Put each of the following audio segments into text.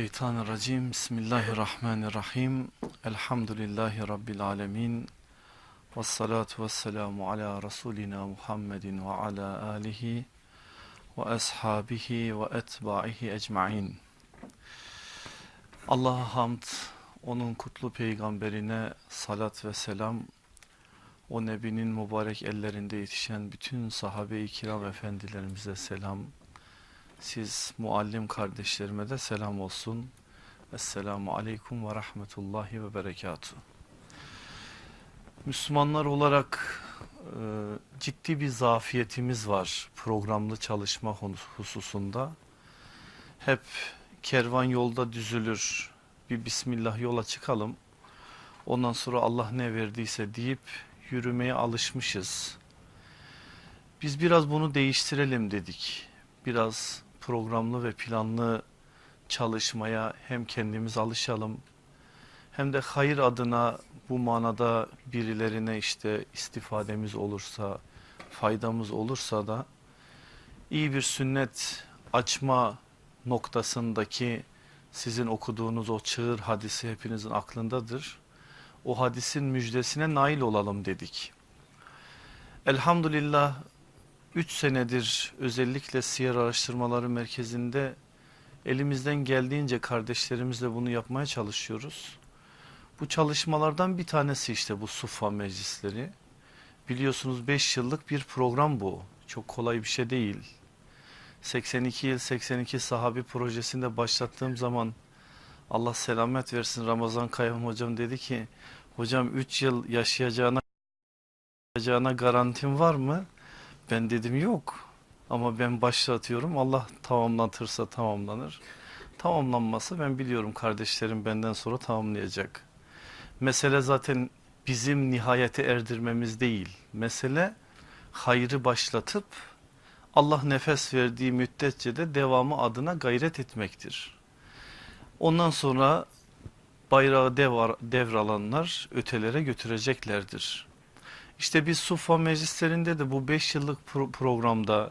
Mineşşeytanirracim. Bismillahirrahmanirrahim. Elhamdülillahi Rabbil alemin. Ve salatu ve selamu ala Resulina Muhammedin ve ala alihi ve ashabihi ve etbaihi ecmain. Allah'a hamd, onun kutlu peygamberine salat ve selam, o nebinin mübarek ellerinde yetişen bütün sahabe-i kiram efendilerimize selam, siz muallim kardeşlerime de selam olsun. Esselamu aleyküm ve rahmetullahi ve berekatuhu. Müslümanlar olarak e, ciddi bir zafiyetimiz var programlı çalışma hususunda. Hep kervan yolda düzülür, bir Bismillah yola çıkalım. Ondan sonra Allah ne verdiyse deyip yürümeye alışmışız. Biz biraz bunu değiştirelim dedik. Biraz programlı ve planlı çalışmaya hem kendimiz alışalım hem de hayır adına bu manada birilerine işte istifademiz olursa, faydamız olursa da iyi bir sünnet açma noktasındaki sizin okuduğunuz o çığır hadisi hepinizin aklındadır. O hadisin müjdesine nail olalım dedik. Elhamdülillah 3 senedir özellikle siyer araştırmaları merkezinde elimizden geldiğince kardeşlerimizle bunu yapmaya çalışıyoruz. Bu çalışmalardan bir tanesi işte bu Sufa meclisleri. Biliyorsunuz 5 yıllık bir program bu. Çok kolay bir şey değil. 82 yıl 82 sahabi projesinde başlattığım zaman Allah selamet versin Ramazan Kayhan hocam dedi ki hocam 3 yıl yaşayacağına, yaşayacağına garantim var mı? Ben dedim yok ama ben başlatıyorum Allah tamamlatırsa tamamlanır. Tamamlanması ben biliyorum kardeşlerim benden sonra tamamlayacak. Mesele zaten bizim nihayete erdirmemiz değil. Mesele hayrı başlatıp Allah nefes verdiği müddetçe de devamı adına gayret etmektir. Ondan sonra bayrağı dev, devralanlar ötelere götüreceklerdir. İşte biz Sufa meclislerinde de bu 5 yıllık pro programda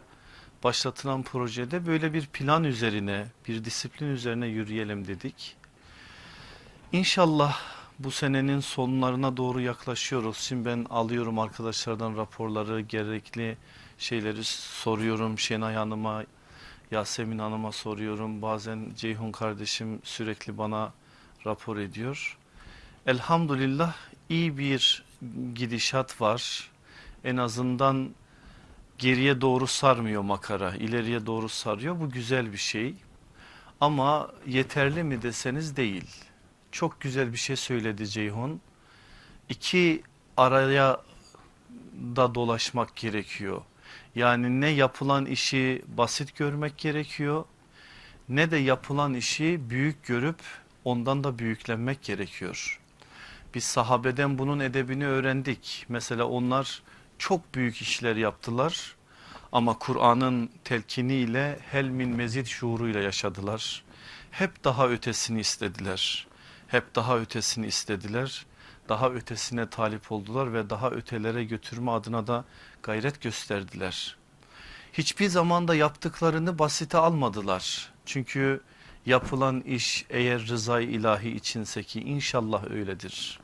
başlatılan projede böyle bir plan üzerine, bir disiplin üzerine yürüyelim dedik. İnşallah bu senenin sonlarına doğru yaklaşıyoruz. Şimdi ben alıyorum arkadaşlardan raporları, gerekli şeyleri soruyorum Şenay Hanım'a, Yasemin Hanım'a soruyorum. Bazen Ceyhun kardeşim sürekli bana rapor ediyor. Elhamdülillah iyi bir gidişat var. En azından geriye doğru sarmıyor makara, ileriye doğru sarıyor. Bu güzel bir şey. Ama yeterli mi deseniz değil. Çok güzel bir şey söyledi Ceyhun. İki araya da dolaşmak gerekiyor. Yani ne yapılan işi basit görmek gerekiyor ne de yapılan işi büyük görüp ondan da büyüklenmek gerekiyor. Biz sahabeden bunun edebini öğrendik. Mesela onlar çok büyük işler yaptılar ama Kur'an'ın telkiniyle helmin mezid şuuruyla yaşadılar. Hep daha ötesini istediler. Hep daha ötesini istediler. Daha ötesine talip oldular ve daha ötelere götürme adına da gayret gösterdiler. Hiçbir zamanda yaptıklarını basite almadılar. Çünkü yapılan iş eğer rızay ilahi içinse ki inşallah öyledir.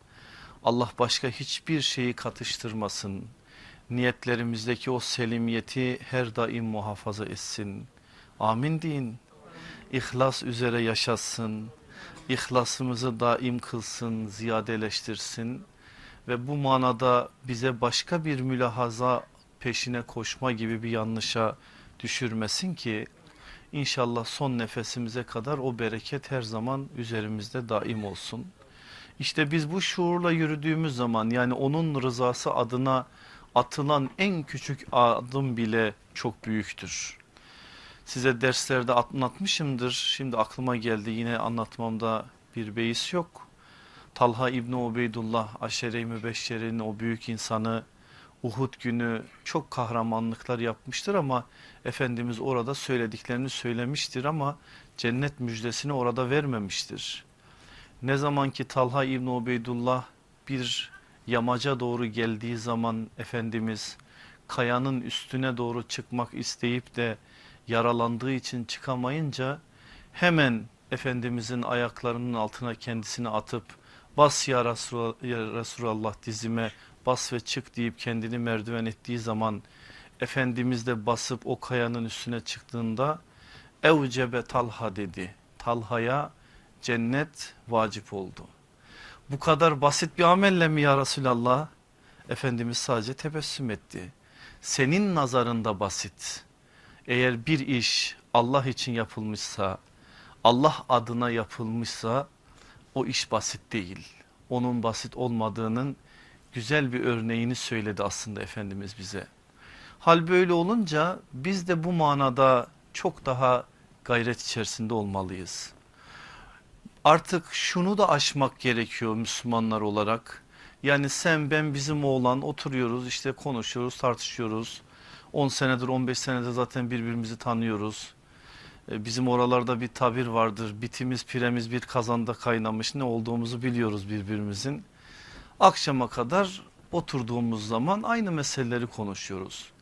Allah başka hiçbir şeyi katıştırmasın. Niyetlerimizdeki o selimiyeti her daim muhafaza etsin. Amin deyin. İhlas üzere yaşasın. İhlasımızı daim kılsın, ziyadeleştirsin. Ve bu manada bize başka bir mülahaza peşine koşma gibi bir yanlışa düşürmesin ki İnşallah son nefesimize kadar o bereket her zaman üzerimizde daim olsun. İşte biz bu şuurla yürüdüğümüz zaman yani onun rızası adına atılan en küçük adım bile çok büyüktür. Size derslerde anlatmışımdır. Şimdi aklıma geldi yine anlatmamda bir beis yok. Talha İbni Ubeydullah Aşere-i Mübeşşere'nin o büyük insanı Uhud günü çok kahramanlıklar yapmıştır ama Efendimiz orada söylediklerini söylemiştir ama cennet müjdesini orada vermemiştir. Ne zaman ki Talha İbni Ubeydullah bir yamaca doğru geldiği zaman Efendimiz kayanın üstüne doğru çıkmak isteyip de yaralandığı için çıkamayınca hemen Efendimizin ayaklarının altına kendisini atıp bas ya Resulallah, ya Resulallah dizime bas ve çık deyip kendini merdiven ettiği zaman Efendimiz de basıp o kayanın üstüne çıktığında evcebe Talha dedi. Talha'ya cennet vacip oldu. Bu kadar basit bir amelle mi ya Resulallah? Efendimiz sadece tebessüm etti. Senin nazarında basit. Eğer bir iş Allah için yapılmışsa, Allah adına yapılmışsa o iş basit değil. Onun basit olmadığının güzel bir örneğini söyledi aslında Efendimiz bize. Hal böyle olunca biz de bu manada çok daha gayret içerisinde olmalıyız. Artık şunu da aşmak gerekiyor Müslümanlar olarak. Yani sen ben bizim oğlan oturuyoruz işte konuşuyoruz tartışıyoruz. 10 senedir 15 senedir zaten birbirimizi tanıyoruz. E, bizim oralarda bir tabir vardır bitimiz piremiz bir kazanda kaynamış ne olduğumuzu biliyoruz birbirimizin. Akşama kadar oturduğumuz zaman aynı meseleleri konuşuyoruz.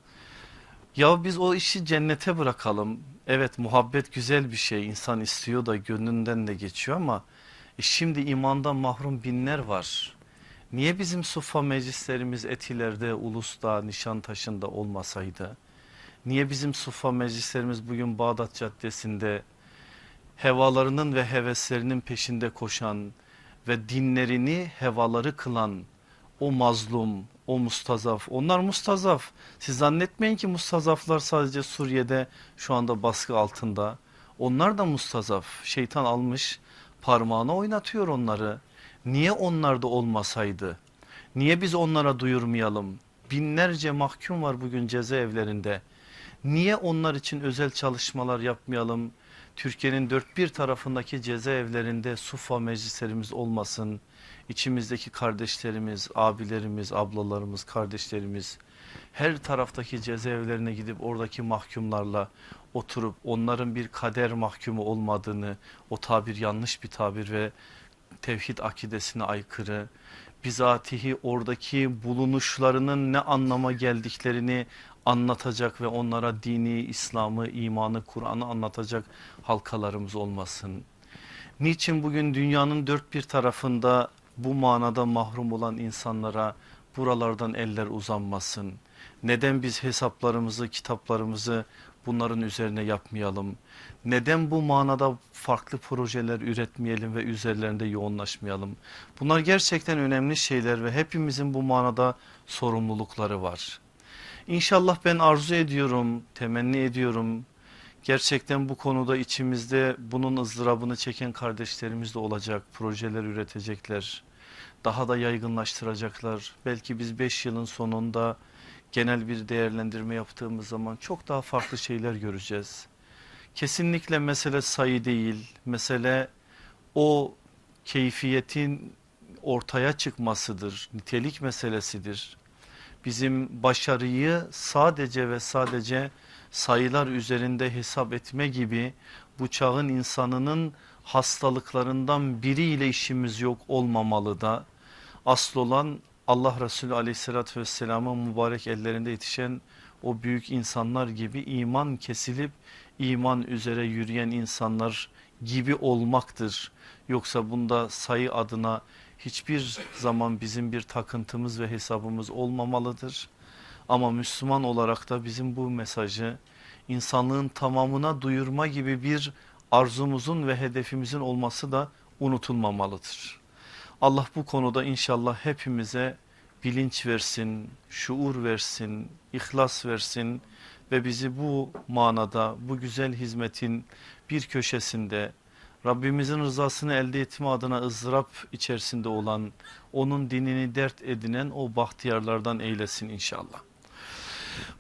Ya biz o işi cennete bırakalım. Evet muhabbet güzel bir şey insan istiyor da gönlünden de geçiyor ama e şimdi imandan mahrum binler var. Niye bizim sufa meclislerimiz Etiler'de, Ulus'ta, Nişantaşı'nda olmasaydı? Niye bizim sufa meclislerimiz bugün Bağdat Caddesi'nde hevalarının ve heveslerinin peşinde koşan ve dinlerini hevaları kılan o mazlum, o mustazaf. Onlar mustazaf. Siz zannetmeyin ki mustazaflar sadece Suriye'de şu anda baskı altında. Onlar da mustazaf. Şeytan almış parmağına oynatıyor onları. Niye onlar da olmasaydı? Niye biz onlara duyurmayalım? Binlerce mahkum var bugün cezaevlerinde. Niye onlar için özel çalışmalar yapmayalım? Türkiye'nin dört bir tarafındaki cezaevlerinde sufa meclislerimiz olmasın içimizdeki kardeşlerimiz, abilerimiz, ablalarımız, kardeşlerimiz her taraftaki cezaevlerine gidip oradaki mahkumlarla oturup onların bir kader mahkumu olmadığını o tabir yanlış bir tabir ve tevhid akidesine aykırı bizatihi oradaki bulunuşlarının ne anlama geldiklerini anlatacak ve onlara dini, İslam'ı, imanı, Kur'an'ı anlatacak halkalarımız olmasın. Niçin bugün dünyanın dört bir tarafında bu manada mahrum olan insanlara buralardan eller uzanmasın. Neden biz hesaplarımızı, kitaplarımızı bunların üzerine yapmayalım? Neden bu manada farklı projeler üretmeyelim ve üzerlerinde yoğunlaşmayalım? Bunlar gerçekten önemli şeyler ve hepimizin bu manada sorumlulukları var. İnşallah ben arzu ediyorum, temenni ediyorum. Gerçekten bu konuda içimizde bunun ızdırabını çeken kardeşlerimiz de olacak. Projeler üretecekler. Daha da yaygınlaştıracaklar. Belki biz 5 yılın sonunda genel bir değerlendirme yaptığımız zaman çok daha farklı şeyler göreceğiz. Kesinlikle mesele sayı değil. Mesele o keyfiyetin ortaya çıkmasıdır. Nitelik meselesidir. Bizim başarıyı sadece ve sadece sayılar üzerinde hesap etme gibi bu çağın insanının hastalıklarından biriyle işimiz yok olmamalı da asıl olan Allah Resulü aleyhissalatü vesselamın mübarek ellerinde yetişen o büyük insanlar gibi iman kesilip iman üzere yürüyen insanlar gibi olmaktır. Yoksa bunda sayı adına hiçbir zaman bizim bir takıntımız ve hesabımız olmamalıdır. Ama Müslüman olarak da bizim bu mesajı insanlığın tamamına duyurma gibi bir arzumuzun ve hedefimizin olması da unutulmamalıdır. Allah bu konuda inşallah hepimize bilinç versin, şuur versin, ihlas versin ve bizi bu manada bu güzel hizmetin bir köşesinde Rabbimizin rızasını elde etme adına ızdırap içerisinde olan onun dinini dert edinen o bahtiyarlardan eylesin inşallah.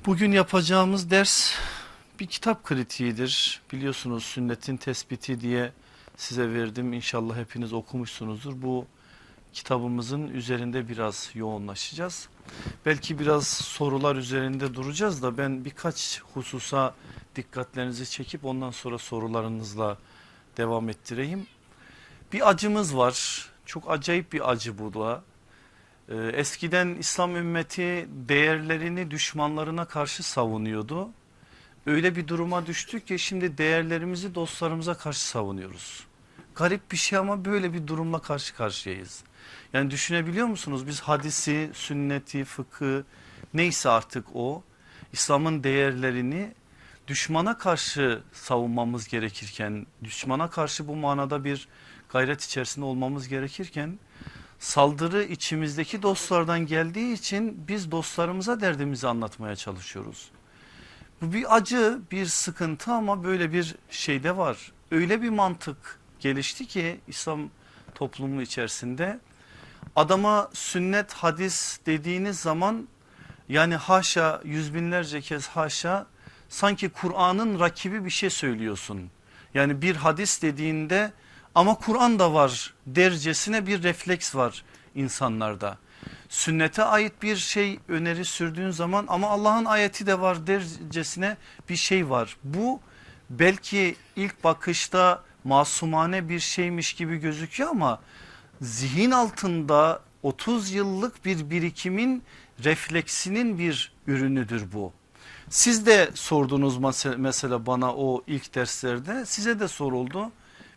Bugün yapacağımız ders bir kitap kritiğidir. Biliyorsunuz sünnetin tespiti diye size verdim. İnşallah hepiniz okumuşsunuzdur. Bu kitabımızın üzerinde biraz yoğunlaşacağız. Belki biraz sorular üzerinde duracağız da ben birkaç hususa dikkatlerinizi çekip ondan sonra sorularınızla devam ettireyim. Bir acımız var. Çok acayip bir acı bu da. Ee, eskiden İslam ümmeti değerlerini düşmanlarına karşı savunuyordu. Öyle bir duruma düştük ki şimdi değerlerimizi dostlarımıza karşı savunuyoruz. Garip bir şey ama böyle bir durumla karşı karşıyayız. Yani düşünebiliyor musunuz biz hadisi, sünneti, fıkı neyse artık o İslam'ın değerlerini düşmana karşı savunmamız gerekirken düşmana karşı bu manada bir gayret içerisinde olmamız gerekirken saldırı içimizdeki dostlardan geldiği için biz dostlarımıza derdimizi anlatmaya çalışıyoruz. Bu bir acı bir sıkıntı ama böyle bir şey de var. Öyle bir mantık gelişti ki İslam toplumu içerisinde adama sünnet hadis dediğiniz zaman yani haşa yüz binlerce kez haşa sanki Kur'an'ın rakibi bir şey söylüyorsun. Yani bir hadis dediğinde ama Kur'an da var dercesine bir refleks var insanlarda. Sünnete ait bir şey öneri sürdüğün zaman ama Allah'ın ayeti de var dercesine bir şey var. Bu belki ilk bakışta masumane bir şeymiş gibi gözüküyor ama zihin altında 30 yıllık bir birikimin refleksinin bir ürünüdür bu. Siz de sordunuz mesela bana o ilk derslerde size de soruldu.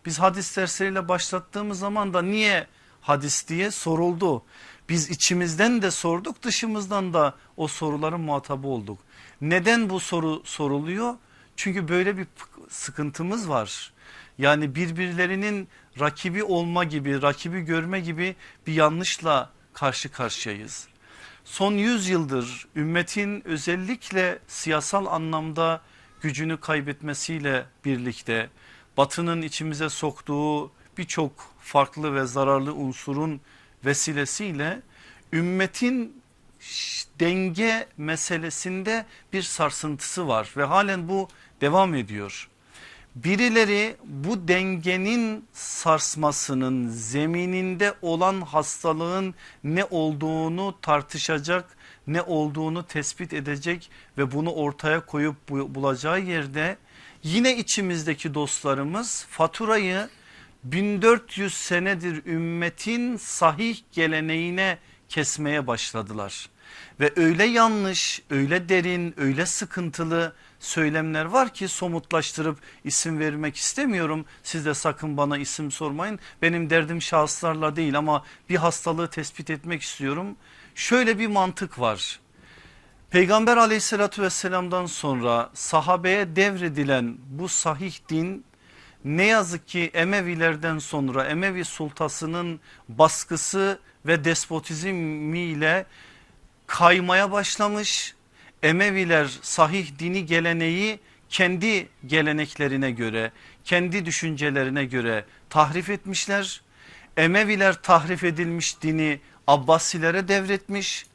Biz hadis dersleriyle başlattığımız zaman da niye hadis diye soruldu. Biz içimizden de sorduk dışımızdan da o soruların muhatabı olduk. Neden bu soru soruluyor? Çünkü böyle bir sıkıntımız var. Yani birbirlerinin rakibi olma gibi rakibi görme gibi bir yanlışla karşı karşıyayız. Son 100 yıldır ümmetin özellikle siyasal anlamda gücünü kaybetmesiyle birlikte batının içimize soktuğu birçok farklı ve zararlı unsurun vesilesiyle ümmetin denge meselesinde bir sarsıntısı var ve halen bu devam ediyor. Birileri bu dengenin sarsmasının zemininde olan hastalığın ne olduğunu tartışacak, ne olduğunu tespit edecek ve bunu ortaya koyup bulacağı yerde yine içimizdeki dostlarımız faturayı 1400 senedir ümmetin sahih geleneğine kesmeye başladılar. Ve öyle yanlış, öyle derin, öyle sıkıntılı söylemler var ki somutlaştırıp isim vermek istemiyorum. Siz de sakın bana isim sormayın. Benim derdim şahıslarla değil ama bir hastalığı tespit etmek istiyorum. Şöyle bir mantık var. Peygamber aleyhissalatü vesselamdan sonra sahabeye devredilen bu sahih din ne yazık ki Emevilerden sonra Emevi sultasının baskısı ve despotizmiyle kaymaya başlamış. Emeviler sahih dini geleneği kendi geleneklerine göre kendi düşüncelerine göre tahrif etmişler. Emeviler tahrif edilmiş dini Abbasilere devretmiş.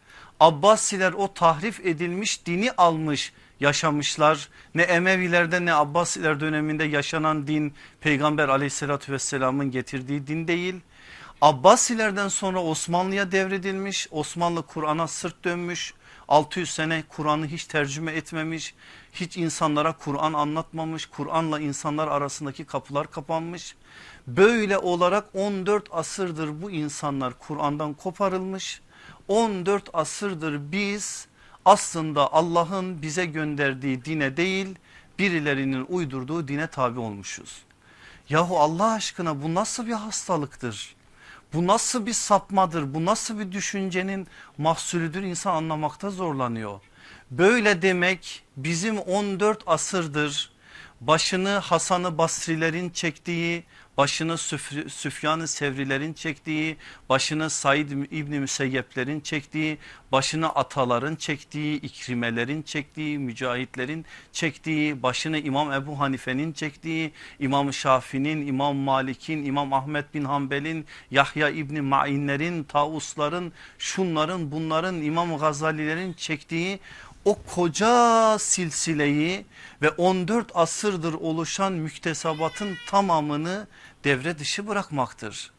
Abbasiler o tahrif edilmiş dini almış yaşamışlar. Ne Emevilerde ne Abbasiler döneminde yaşanan din peygamber aleyhissalatü vesselamın getirdiği din değil. Abbasilerden sonra Osmanlı'ya devredilmiş. Osmanlı Kur'an'a sırt dönmüş. 600 sene Kur'an'ı hiç tercüme etmemiş. Hiç insanlara Kur'an anlatmamış. Kur'an'la insanlar arasındaki kapılar kapanmış. Böyle olarak 14 asırdır bu insanlar Kur'an'dan koparılmış. 14 asırdır biz aslında Allah'ın bize gönderdiği dine değil birilerinin uydurduğu dine tabi olmuşuz. Yahu Allah aşkına bu nasıl bir hastalıktır? Bu nasıl bir sapmadır? Bu nasıl bir düşüncenin mahsulüdür? İnsan anlamakta zorlanıyor. Böyle demek bizim 14 asırdır başını Hasan-ı Basrilerin çektiği başını Süfyan-ı Sevrilerin çektiği, başını Said İbni Müseyyeplerin çektiği, başını ataların çektiği, ikrimelerin çektiği, mücahitlerin çektiği, başını İmam Ebu Hanife'nin çektiği, İmam Şafi'nin, İmam Malik'in, İmam Ahmet bin Hanbel'in, Yahya İbni Ma'inlerin, Tavusların, şunların, bunların, İmam Gazalilerin çektiği o koca silsileyi ve 14 asırdır oluşan müktesebatın tamamını devre dışı bırakmaktır.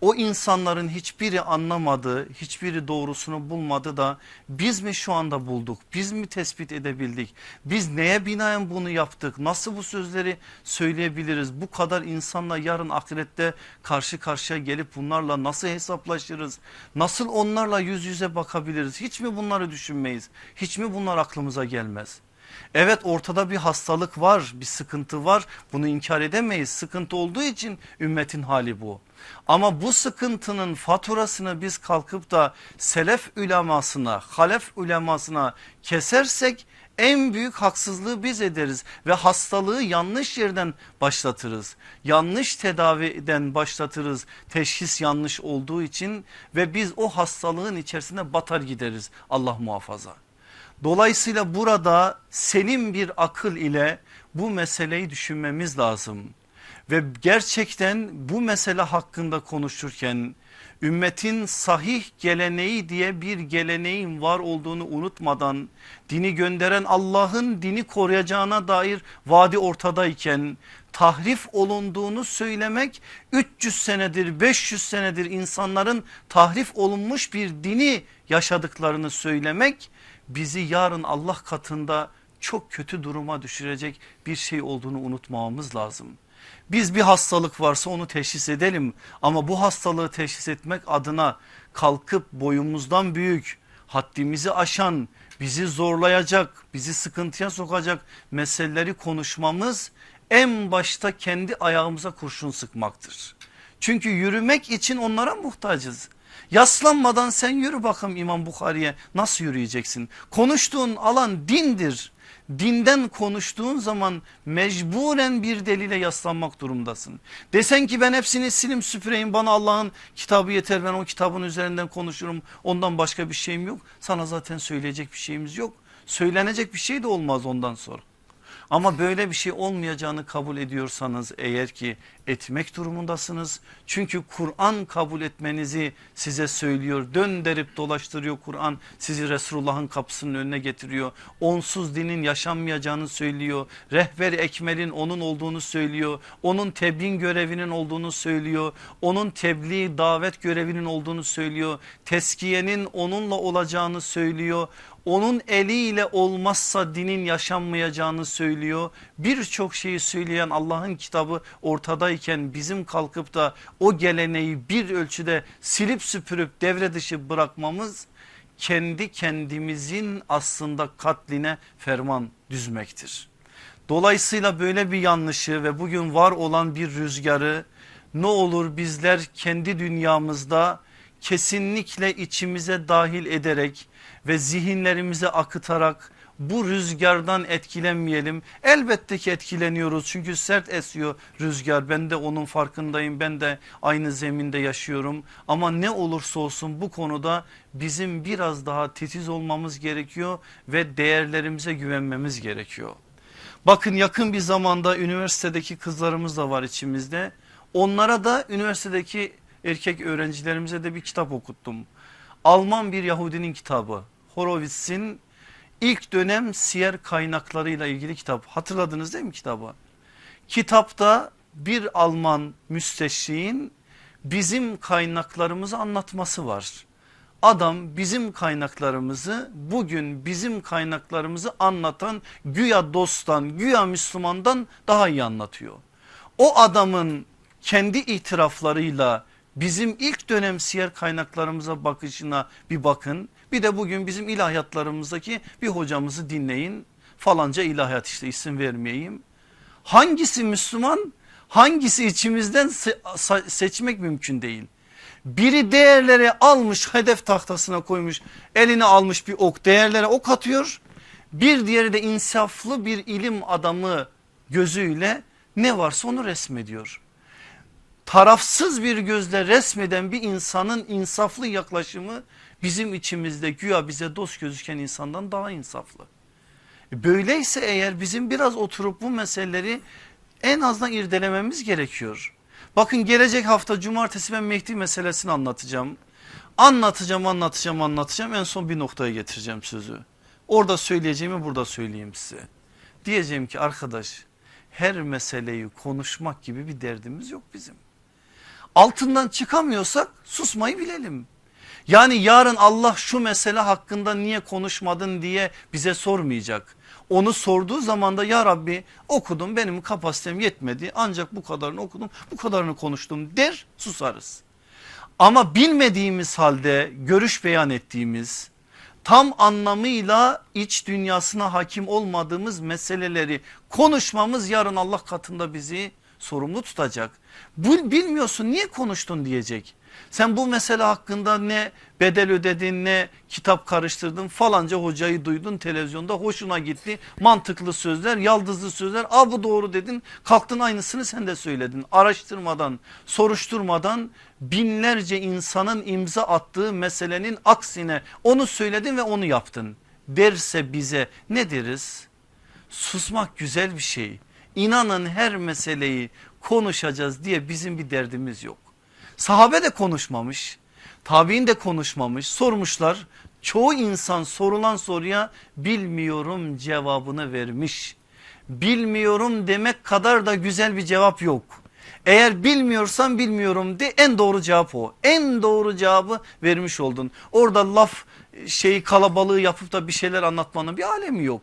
O insanların hiçbiri anlamadı, hiçbiri doğrusunu bulmadı da biz mi şu anda bulduk, biz mi tespit edebildik, biz neye binaen bunu yaptık, nasıl bu sözleri söyleyebiliriz, bu kadar insanla yarın ahirette karşı karşıya gelip bunlarla nasıl hesaplaşırız, nasıl onlarla yüz yüze bakabiliriz, hiç mi bunları düşünmeyiz, hiç mi bunlar aklımıza gelmez? Evet ortada bir hastalık var bir sıkıntı var. Bunu inkar edemeyiz. Sıkıntı olduğu için ümmetin hali bu. Ama bu sıkıntının faturasını biz kalkıp da selef ulemasına halef ulemasına kesersek en büyük haksızlığı biz ederiz ve hastalığı yanlış yerden başlatırız. Yanlış tedaviden başlatırız teşhis yanlış olduğu için ve biz o hastalığın içerisine batar gideriz Allah muhafaza. Dolayısıyla burada selim bir akıl ile bu meseleyi düşünmemiz lazım. Ve gerçekten bu mesele hakkında konuşurken ümmetin sahih geleneği diye bir geleneğin var olduğunu unutmadan dini gönderen Allah'ın dini koruyacağına dair vaadi ortadayken tahrif olunduğunu söylemek 300 senedir 500 senedir insanların tahrif olunmuş bir dini yaşadıklarını söylemek bizi yarın Allah katında çok kötü duruma düşürecek bir şey olduğunu unutmamamız lazım. Biz bir hastalık varsa onu teşhis edelim ama bu hastalığı teşhis etmek adına kalkıp boyumuzdan büyük haddimizi aşan bizi zorlayacak bizi sıkıntıya sokacak meseleleri konuşmamız en başta kendi ayağımıza kurşun sıkmaktır. Çünkü yürümek için onlara muhtacız. Yaslanmadan sen yürü bakalım İmam Bukhari'ye nasıl yürüyeceksin? Konuştuğun alan dindir dinden konuştuğun zaman mecburen bir delile yaslanmak durumdasın. Desen ki ben hepsini silim süpüreyim bana Allah'ın kitabı yeter ben o kitabın üzerinden konuşurum ondan başka bir şeyim yok. Sana zaten söyleyecek bir şeyimiz yok. Söylenecek bir şey de olmaz ondan sonra. Ama böyle bir şey olmayacağını kabul ediyorsanız eğer ki etmek durumundasınız. Çünkü Kur'an kabul etmenizi size söylüyor. Dön derip dolaştırıyor Kur'an sizi Resulullah'ın kapısının önüne getiriyor. Onsuz dinin yaşanmayacağını söylüyor. Rehber ekmelin onun olduğunu söylüyor. Onun tebliğ görevinin olduğunu söylüyor. Onun tebliğ davet görevinin olduğunu söylüyor. Teskiyenin onunla olacağını söylüyor onun eliyle olmazsa dinin yaşanmayacağını söylüyor. Birçok şeyi söyleyen Allah'ın kitabı ortadayken bizim kalkıp da o geleneği bir ölçüde silip süpürüp devre dışı bırakmamız kendi kendimizin aslında katline ferman düzmektir. Dolayısıyla böyle bir yanlışı ve bugün var olan bir rüzgarı ne olur bizler kendi dünyamızda kesinlikle içimize dahil ederek ve zihinlerimize akıtarak bu rüzgardan etkilenmeyelim. Elbette ki etkileniyoruz çünkü sert esiyor rüzgar. Ben de onun farkındayım. Ben de aynı zeminde yaşıyorum. Ama ne olursa olsun bu konuda bizim biraz daha titiz olmamız gerekiyor ve değerlerimize güvenmemiz gerekiyor. Bakın yakın bir zamanda üniversitedeki kızlarımız da var içimizde. Onlara da üniversitedeki erkek öğrencilerimize de bir kitap okuttum. Alman bir Yahudinin kitabı. Horowitz'in ilk dönem siyer kaynaklarıyla ilgili kitap. Hatırladınız değil mi kitabı? Kitapta bir Alman müsteşriğin bizim kaynaklarımızı anlatması var. Adam bizim kaynaklarımızı bugün bizim kaynaklarımızı anlatan güya dosttan güya Müslümandan daha iyi anlatıyor. O adamın kendi itiraflarıyla bizim ilk dönem siyer kaynaklarımıza bakışına bir bakın. Bir de bugün bizim ilahiyatlarımızdaki bir hocamızı dinleyin. Falanca ilahiyat işte isim vermeyeyim. Hangisi Müslüman hangisi içimizden seçmek mümkün değil. Biri değerleri almış hedef tahtasına koymuş eline almış bir ok değerlere ok atıyor. Bir diğeri de insaflı bir ilim adamı gözüyle ne varsa onu resmediyor tarafsız bir gözle resmeden bir insanın insaflı yaklaşımı bizim içimizde güya bize dost gözüken insandan daha insaflı. E, böyleyse eğer bizim biraz oturup bu meseleleri en azından irdelememiz gerekiyor. Bakın gelecek hafta cumartesi ben Mehdi meselesini anlatacağım. Anlatacağım anlatacağım anlatacağım en son bir noktaya getireceğim sözü. Orada söyleyeceğimi burada söyleyeyim size. Diyeceğim ki arkadaş her meseleyi konuşmak gibi bir derdimiz yok bizim altından çıkamıyorsak susmayı bilelim. Yani yarın Allah şu mesele hakkında niye konuşmadın diye bize sormayacak. Onu sorduğu zaman da ya Rabbi okudum benim kapasitem yetmedi ancak bu kadarını okudum bu kadarını konuştum der susarız. Ama bilmediğimiz halde görüş beyan ettiğimiz tam anlamıyla iç dünyasına hakim olmadığımız meseleleri konuşmamız yarın Allah katında bizi sorumlu tutacak. Bu bilmiyorsun niye konuştun diyecek. Sen bu mesele hakkında ne bedel ödedin ne kitap karıştırdın falanca hocayı duydun televizyonda hoşuna gitti. Mantıklı sözler yaldızlı sözler a bu doğru dedin kalktın aynısını sen de söyledin. Araştırmadan soruşturmadan binlerce insanın imza attığı meselenin aksine onu söyledin ve onu yaptın. Derse bize ne deriz? Susmak güzel bir şey. İnanın her meseleyi konuşacağız diye bizim bir derdimiz yok. Sahabe de konuşmamış. Tabi'in de konuşmamış. Sormuşlar. Çoğu insan sorulan soruya bilmiyorum cevabını vermiş. Bilmiyorum demek kadar da güzel bir cevap yok. Eğer bilmiyorsan bilmiyorum de en doğru cevap o. En doğru cevabı vermiş oldun. Orada laf şeyi kalabalığı yapıp da bir şeyler anlatmanın bir alemi yok.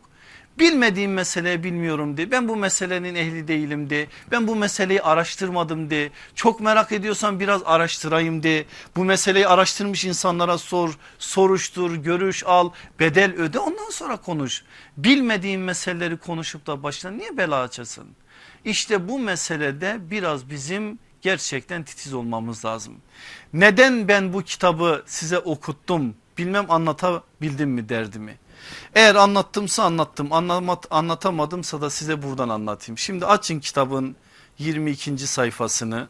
Bilmediğim meseleyi bilmiyorum de. Ben bu meselenin ehli değilim de. Ben bu meseleyi araştırmadım de. Çok merak ediyorsan biraz araştırayım de. Bu meseleyi araştırmış insanlara sor, soruştur, görüş al, bedel öde ondan sonra konuş. Bilmediğin meseleleri konuşup da başına niye bela açasın? İşte bu meselede biraz bizim gerçekten titiz olmamız lazım. Neden ben bu kitabı size okuttum bilmem anlatabildim mi derdimi. Eğer anlattımsa anlattım anlamat, anlatamadımsa da size buradan anlatayım. Şimdi açın kitabın 22. sayfasını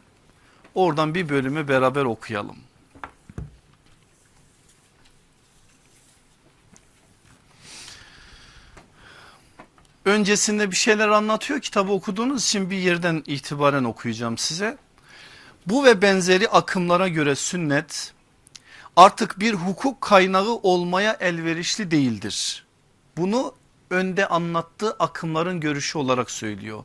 oradan bir bölümü beraber okuyalım. Öncesinde bir şeyler anlatıyor kitabı okuduğunuz için bir yerden itibaren okuyacağım size. Bu ve benzeri akımlara göre sünnet artık bir hukuk kaynağı olmaya elverişli değildir. Bunu önde anlattığı akımların görüşü olarak söylüyor.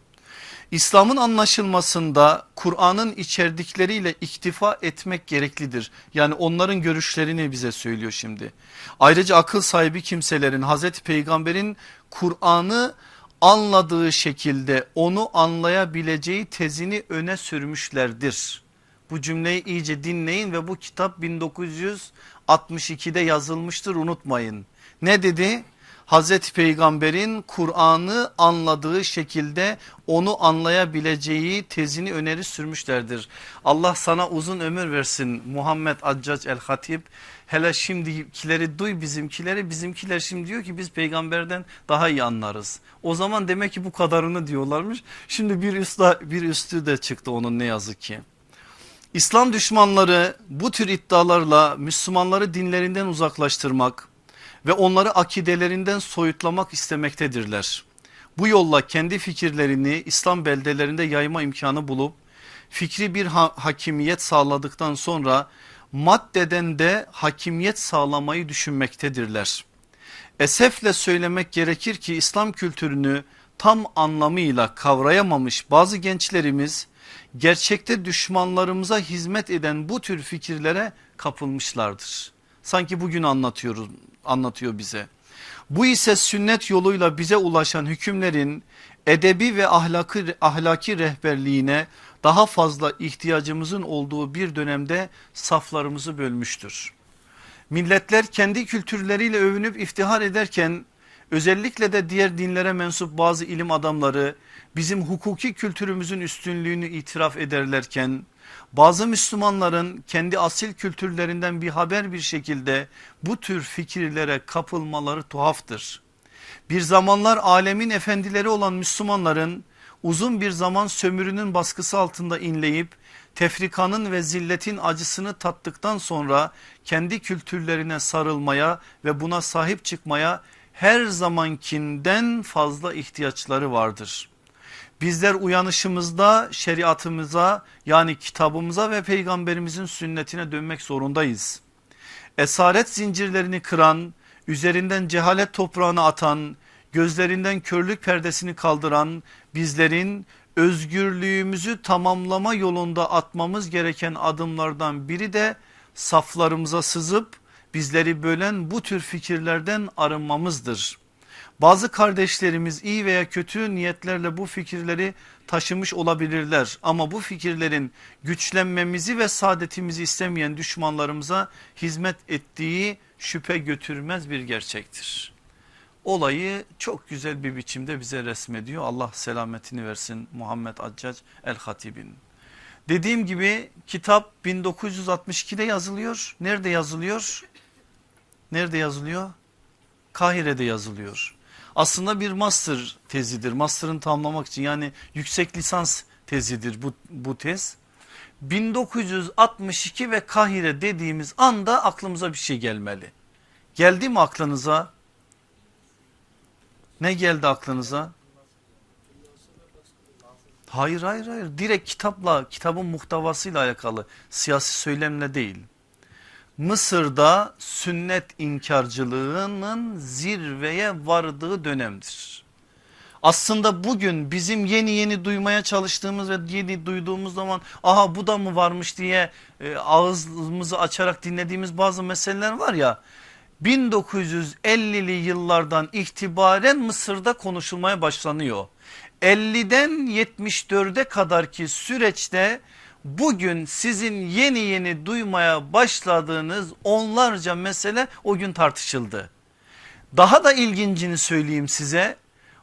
İslam'ın anlaşılmasında Kur'an'ın içerdikleriyle iktifa etmek gereklidir. Yani onların görüşlerini bize söylüyor şimdi. Ayrıca akıl sahibi kimselerin Hazreti Peygamber'in Kur'an'ı anladığı şekilde onu anlayabileceği tezini öne sürmüşlerdir. Bu cümleyi iyice dinleyin ve bu kitap 1962'de yazılmıştır unutmayın. Ne dedi? Hazreti Peygamber'in Kur'an'ı anladığı şekilde onu anlayabileceği tezini öneri sürmüşlerdir. Allah sana uzun ömür versin Muhammed Accac el Hatip. Hele şimdikileri duy bizimkileri bizimkiler şimdi diyor ki biz peygamberden daha iyi anlarız. O zaman demek ki bu kadarını diyorlarmış. Şimdi bir, üstü, bir üstü de çıktı onun ne yazık ki. İslam düşmanları bu tür iddialarla Müslümanları dinlerinden uzaklaştırmak ve onları akidelerinden soyutlamak istemektedirler. Bu yolla kendi fikirlerini İslam beldelerinde yayma imkanı bulup fikri bir ha hakimiyet sağladıktan sonra maddeden de hakimiyet sağlamayı düşünmektedirler. Esefle söylemek gerekir ki İslam kültürünü tam anlamıyla kavrayamamış bazı gençlerimiz gerçekte düşmanlarımıza hizmet eden bu tür fikirlere kapılmışlardır. Sanki bugün anlatıyoruz, anlatıyor bize. Bu ise sünnet yoluyla bize ulaşan hükümlerin edebi ve ahlaki, ahlaki rehberliğine daha fazla ihtiyacımızın olduğu bir dönemde saflarımızı bölmüştür. Milletler kendi kültürleriyle övünüp iftihar ederken özellikle de diğer dinlere mensup bazı ilim adamları bizim hukuki kültürümüzün üstünlüğünü itiraf ederlerken bazı Müslümanların kendi asil kültürlerinden bir haber bir şekilde bu tür fikirlere kapılmaları tuhaftır. Bir zamanlar alemin efendileri olan Müslümanların uzun bir zaman sömürünün baskısı altında inleyip tefrikanın ve zilletin acısını tattıktan sonra kendi kültürlerine sarılmaya ve buna sahip çıkmaya her zamankinden fazla ihtiyaçları vardır. Bizler uyanışımızda şeriatımıza yani kitabımıza ve peygamberimizin sünnetine dönmek zorundayız. Esaret zincirlerini kıran, üzerinden cehalet toprağını atan, gözlerinden körlük perdesini kaldıran bizlerin özgürlüğümüzü tamamlama yolunda atmamız gereken adımlardan biri de saflarımıza sızıp bizleri bölen bu tür fikirlerden arınmamızdır. Bazı kardeşlerimiz iyi veya kötü niyetlerle bu fikirleri taşımış olabilirler ama bu fikirlerin güçlenmemizi ve saadetimizi istemeyen düşmanlarımıza hizmet ettiği şüphe götürmez bir gerçektir. Olayı çok güzel bir biçimde bize resmediyor. Allah selametini versin Muhammed Accac el-Hatib'in. Dediğim gibi kitap 1962'de yazılıyor. Nerede yazılıyor? Nerede yazılıyor? Kahire'de yazılıyor. Aslında bir master tezidir. Master'ın tamamlamak için yani yüksek lisans tezidir bu, bu tez. 1962 ve Kahire dediğimiz anda aklımıza bir şey gelmeli. Geldi mi aklınıza? Ne geldi aklınıza? Hayır hayır hayır direkt kitapla kitabın muhtevasıyla alakalı siyasi söylemle değil. Mısır'da sünnet inkarcılığının zirveye vardığı dönemdir. Aslında bugün bizim yeni yeni duymaya çalıştığımız ve yeni duyduğumuz zaman aha bu da mı varmış diye e, ağzımızı açarak dinlediğimiz bazı meseleler var ya 1950'li yıllardan itibaren Mısır'da konuşulmaya başlanıyor. 50'den 74'e kadar ki süreçte bugün sizin yeni yeni duymaya başladığınız onlarca mesele o gün tartışıldı. Daha da ilgincini söyleyeyim size.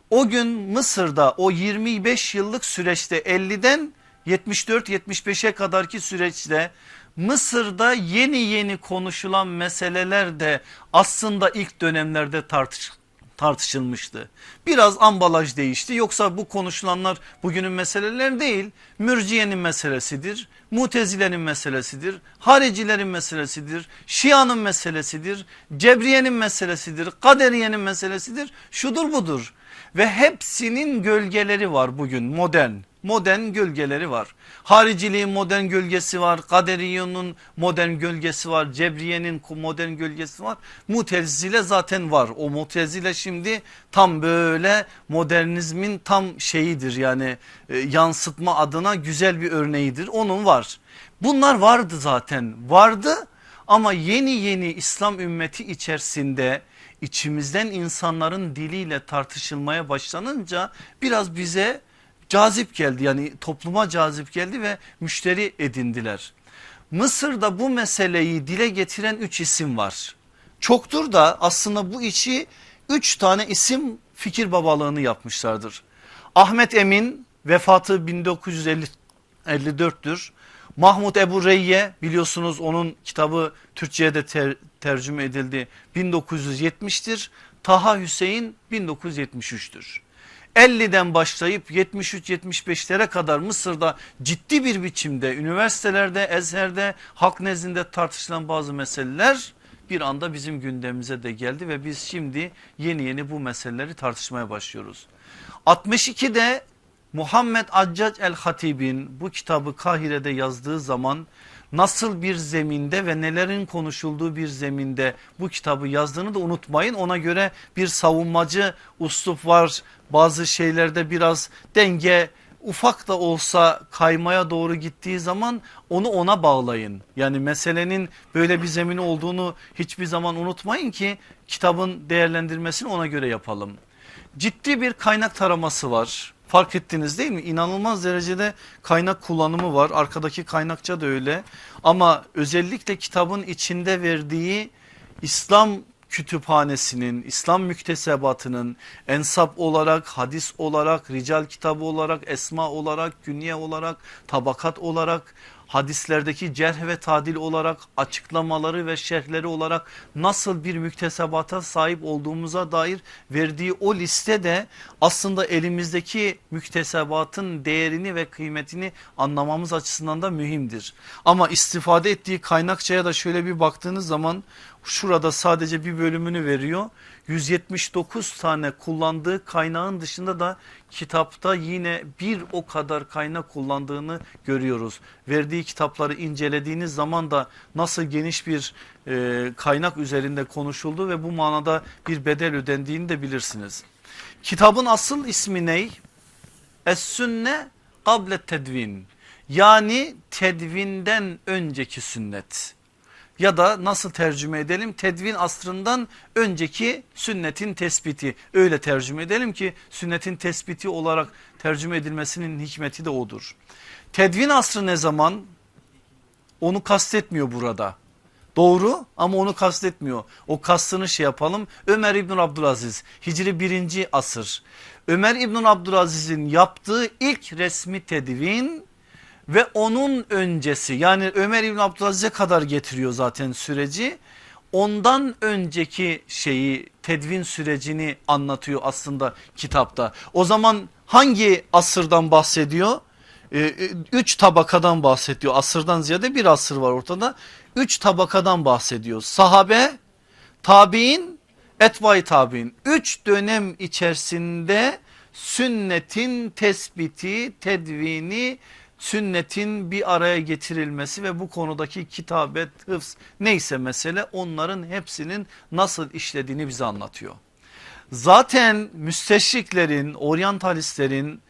O gün Mısır'da o 25 yıllık süreçte 50'den 74-75'e kadarki süreçte Mısır'da yeni yeni konuşulan meseleler de aslında ilk dönemlerde tartış, tartışılmıştı. Biraz ambalaj değişti yoksa bu konuşulanlar bugünün meseleleri değil. Mürciyenin meselesidir, mutezilenin meselesidir, haricilerin meselesidir, şianın meselesidir, cebriyenin meselesidir, kaderiyenin meselesidir, şudur budur. Ve hepsinin gölgeleri var bugün modern modern gölgeleri var. Hariciliğin modern gölgesi var. Kaderiyonun modern gölgesi var. Cebriye'nin modern gölgesi var. Mutezile zaten var. O mutezile şimdi tam böyle modernizmin tam şeyidir yani e, yansıtma adına güzel bir örneğidir. Onun var. Bunlar vardı zaten vardı ama yeni yeni İslam ümmeti içerisinde içimizden insanların diliyle tartışılmaya başlanınca biraz bize cazip geldi yani topluma cazip geldi ve müşteri edindiler. Mısır'da bu meseleyi dile getiren üç isim var. Çoktur da aslında bu içi üç tane isim fikir babalığını yapmışlardır. Ahmet Emin vefatı 1954'tür. Mahmut Ebu Reyye biliyorsunuz onun kitabı Türkçe'ye de ter, tercüme edildi 1970'tir. Taha Hüseyin 1973'tür. 50'den başlayıp 73-75'lere kadar Mısır'da ciddi bir biçimde üniversitelerde, ezherde, halk nezdinde tartışılan bazı meseleler bir anda bizim gündemimize de geldi ve biz şimdi yeni yeni bu meseleleri tartışmaya başlıyoruz. 62'de Muhammed Accac el-Hatib'in bu kitabı Kahire'de yazdığı zaman nasıl bir zeminde ve nelerin konuşulduğu bir zeminde bu kitabı yazdığını da unutmayın. Ona göre bir savunmacı uslup var bazı şeylerde biraz denge ufak da olsa kaymaya doğru gittiği zaman onu ona bağlayın. Yani meselenin böyle bir zemini olduğunu hiçbir zaman unutmayın ki kitabın değerlendirmesini ona göre yapalım. Ciddi bir kaynak taraması var. Fark ettiniz değil mi? İnanılmaz derecede kaynak kullanımı var. Arkadaki kaynakça da öyle. Ama özellikle kitabın içinde verdiği İslam kütüphanesinin, İslam müktesebatının ensap olarak, hadis olarak, rical kitabı olarak, esma olarak, künye olarak, tabakat olarak hadislerdeki cerh ve tadil olarak açıklamaları ve şerhleri olarak nasıl bir müktesebata sahip olduğumuza dair verdiği o liste de aslında elimizdeki müktesebatın değerini ve kıymetini anlamamız açısından da mühimdir. Ama istifade ettiği kaynakçaya da şöyle bir baktığınız zaman şurada sadece bir bölümünü veriyor. 179 tane kullandığı kaynağın dışında da kitapta yine bir o kadar kaynak kullandığını görüyoruz. Verdiği kitapları incelediğiniz zaman da nasıl geniş bir e, kaynak üzerinde konuşuldu ve bu manada bir bedel ödendiğini de bilirsiniz. Kitabın asıl ismi ney? Es-sünne kable tedvin yani tedvinden önceki sünnet. Ya da nasıl tercüme edelim? Tedvin asrından önceki sünnetin tespiti. Öyle tercüme edelim ki sünnetin tespiti olarak tercüme edilmesinin hikmeti de odur. Tedvin asrı ne zaman? Onu kastetmiyor burada. Doğru ama onu kastetmiyor. O kastını şey yapalım. Ömer İbn Abdülaziz Hicri 1. asır. Ömer İbn Abdülaziz'in yaptığı ilk resmi tedvin ve onun öncesi yani Ömer İbn Abdülaziz'e kadar getiriyor zaten süreci. Ondan önceki şeyi tedvin sürecini anlatıyor aslında kitapta. O zaman hangi asırdan bahsediyor? Ee, üç tabakadan bahsediyor asırdan ziyade bir asır var ortada. Üç tabakadan bahsediyor sahabe, tabi'in, etbay tabi'in. Üç dönem içerisinde sünnetin tespiti, tedvini, sünnetin bir araya getirilmesi ve bu konudaki kitabet, hıfz neyse mesele onların hepsinin nasıl işlediğini bize anlatıyor. Zaten müsteşriklerin, oryantalistlerin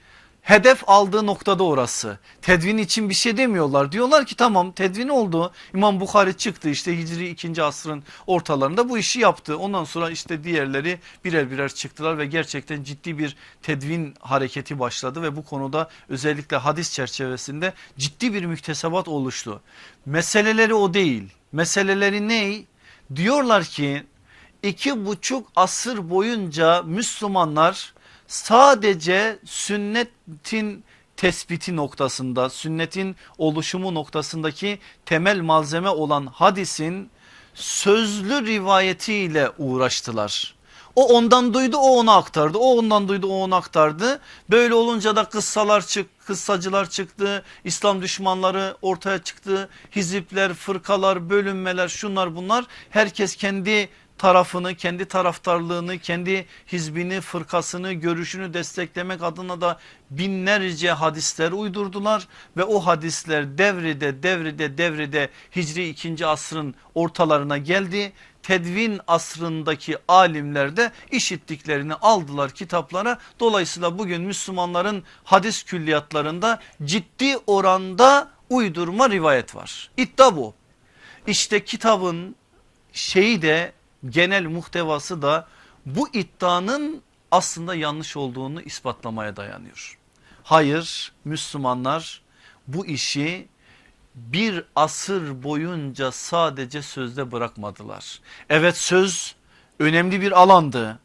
hedef aldığı noktada orası. Tedvin için bir şey demiyorlar. Diyorlar ki tamam tedvin oldu. İmam Bukhari çıktı işte Hicri 2. asrın ortalarında bu işi yaptı. Ondan sonra işte diğerleri birer birer çıktılar ve gerçekten ciddi bir tedvin hareketi başladı ve bu konuda özellikle hadis çerçevesinde ciddi bir müktesebat oluştu. Meseleleri o değil. Meseleleri ne? Diyorlar ki iki buçuk asır boyunca Müslümanlar sadece sünnetin tespiti noktasında sünnetin oluşumu noktasındaki temel malzeme olan hadisin sözlü rivayetiyle uğraştılar. O ondan duydu o ona aktardı o ondan duydu o ona aktardı. Böyle olunca da kıssalar çık, kıssacılar çıktı İslam düşmanları ortaya çıktı hizipler fırkalar bölünmeler şunlar bunlar herkes kendi tarafını, kendi taraftarlığını, kendi hizbini, fırkasını, görüşünü desteklemek adına da binlerce hadisler uydurdular ve o hadisler devrede devrede devrede Hicri 2. asrın ortalarına geldi. Tedvin asrındaki alimler de işittiklerini aldılar kitaplara. Dolayısıyla bugün Müslümanların hadis külliyatlarında ciddi oranda uydurma rivayet var. İddia bu. İşte kitabın şeyi de genel muhtevası da bu iddianın aslında yanlış olduğunu ispatlamaya dayanıyor. Hayır Müslümanlar bu işi bir asır boyunca sadece sözde bırakmadılar. Evet söz önemli bir alandı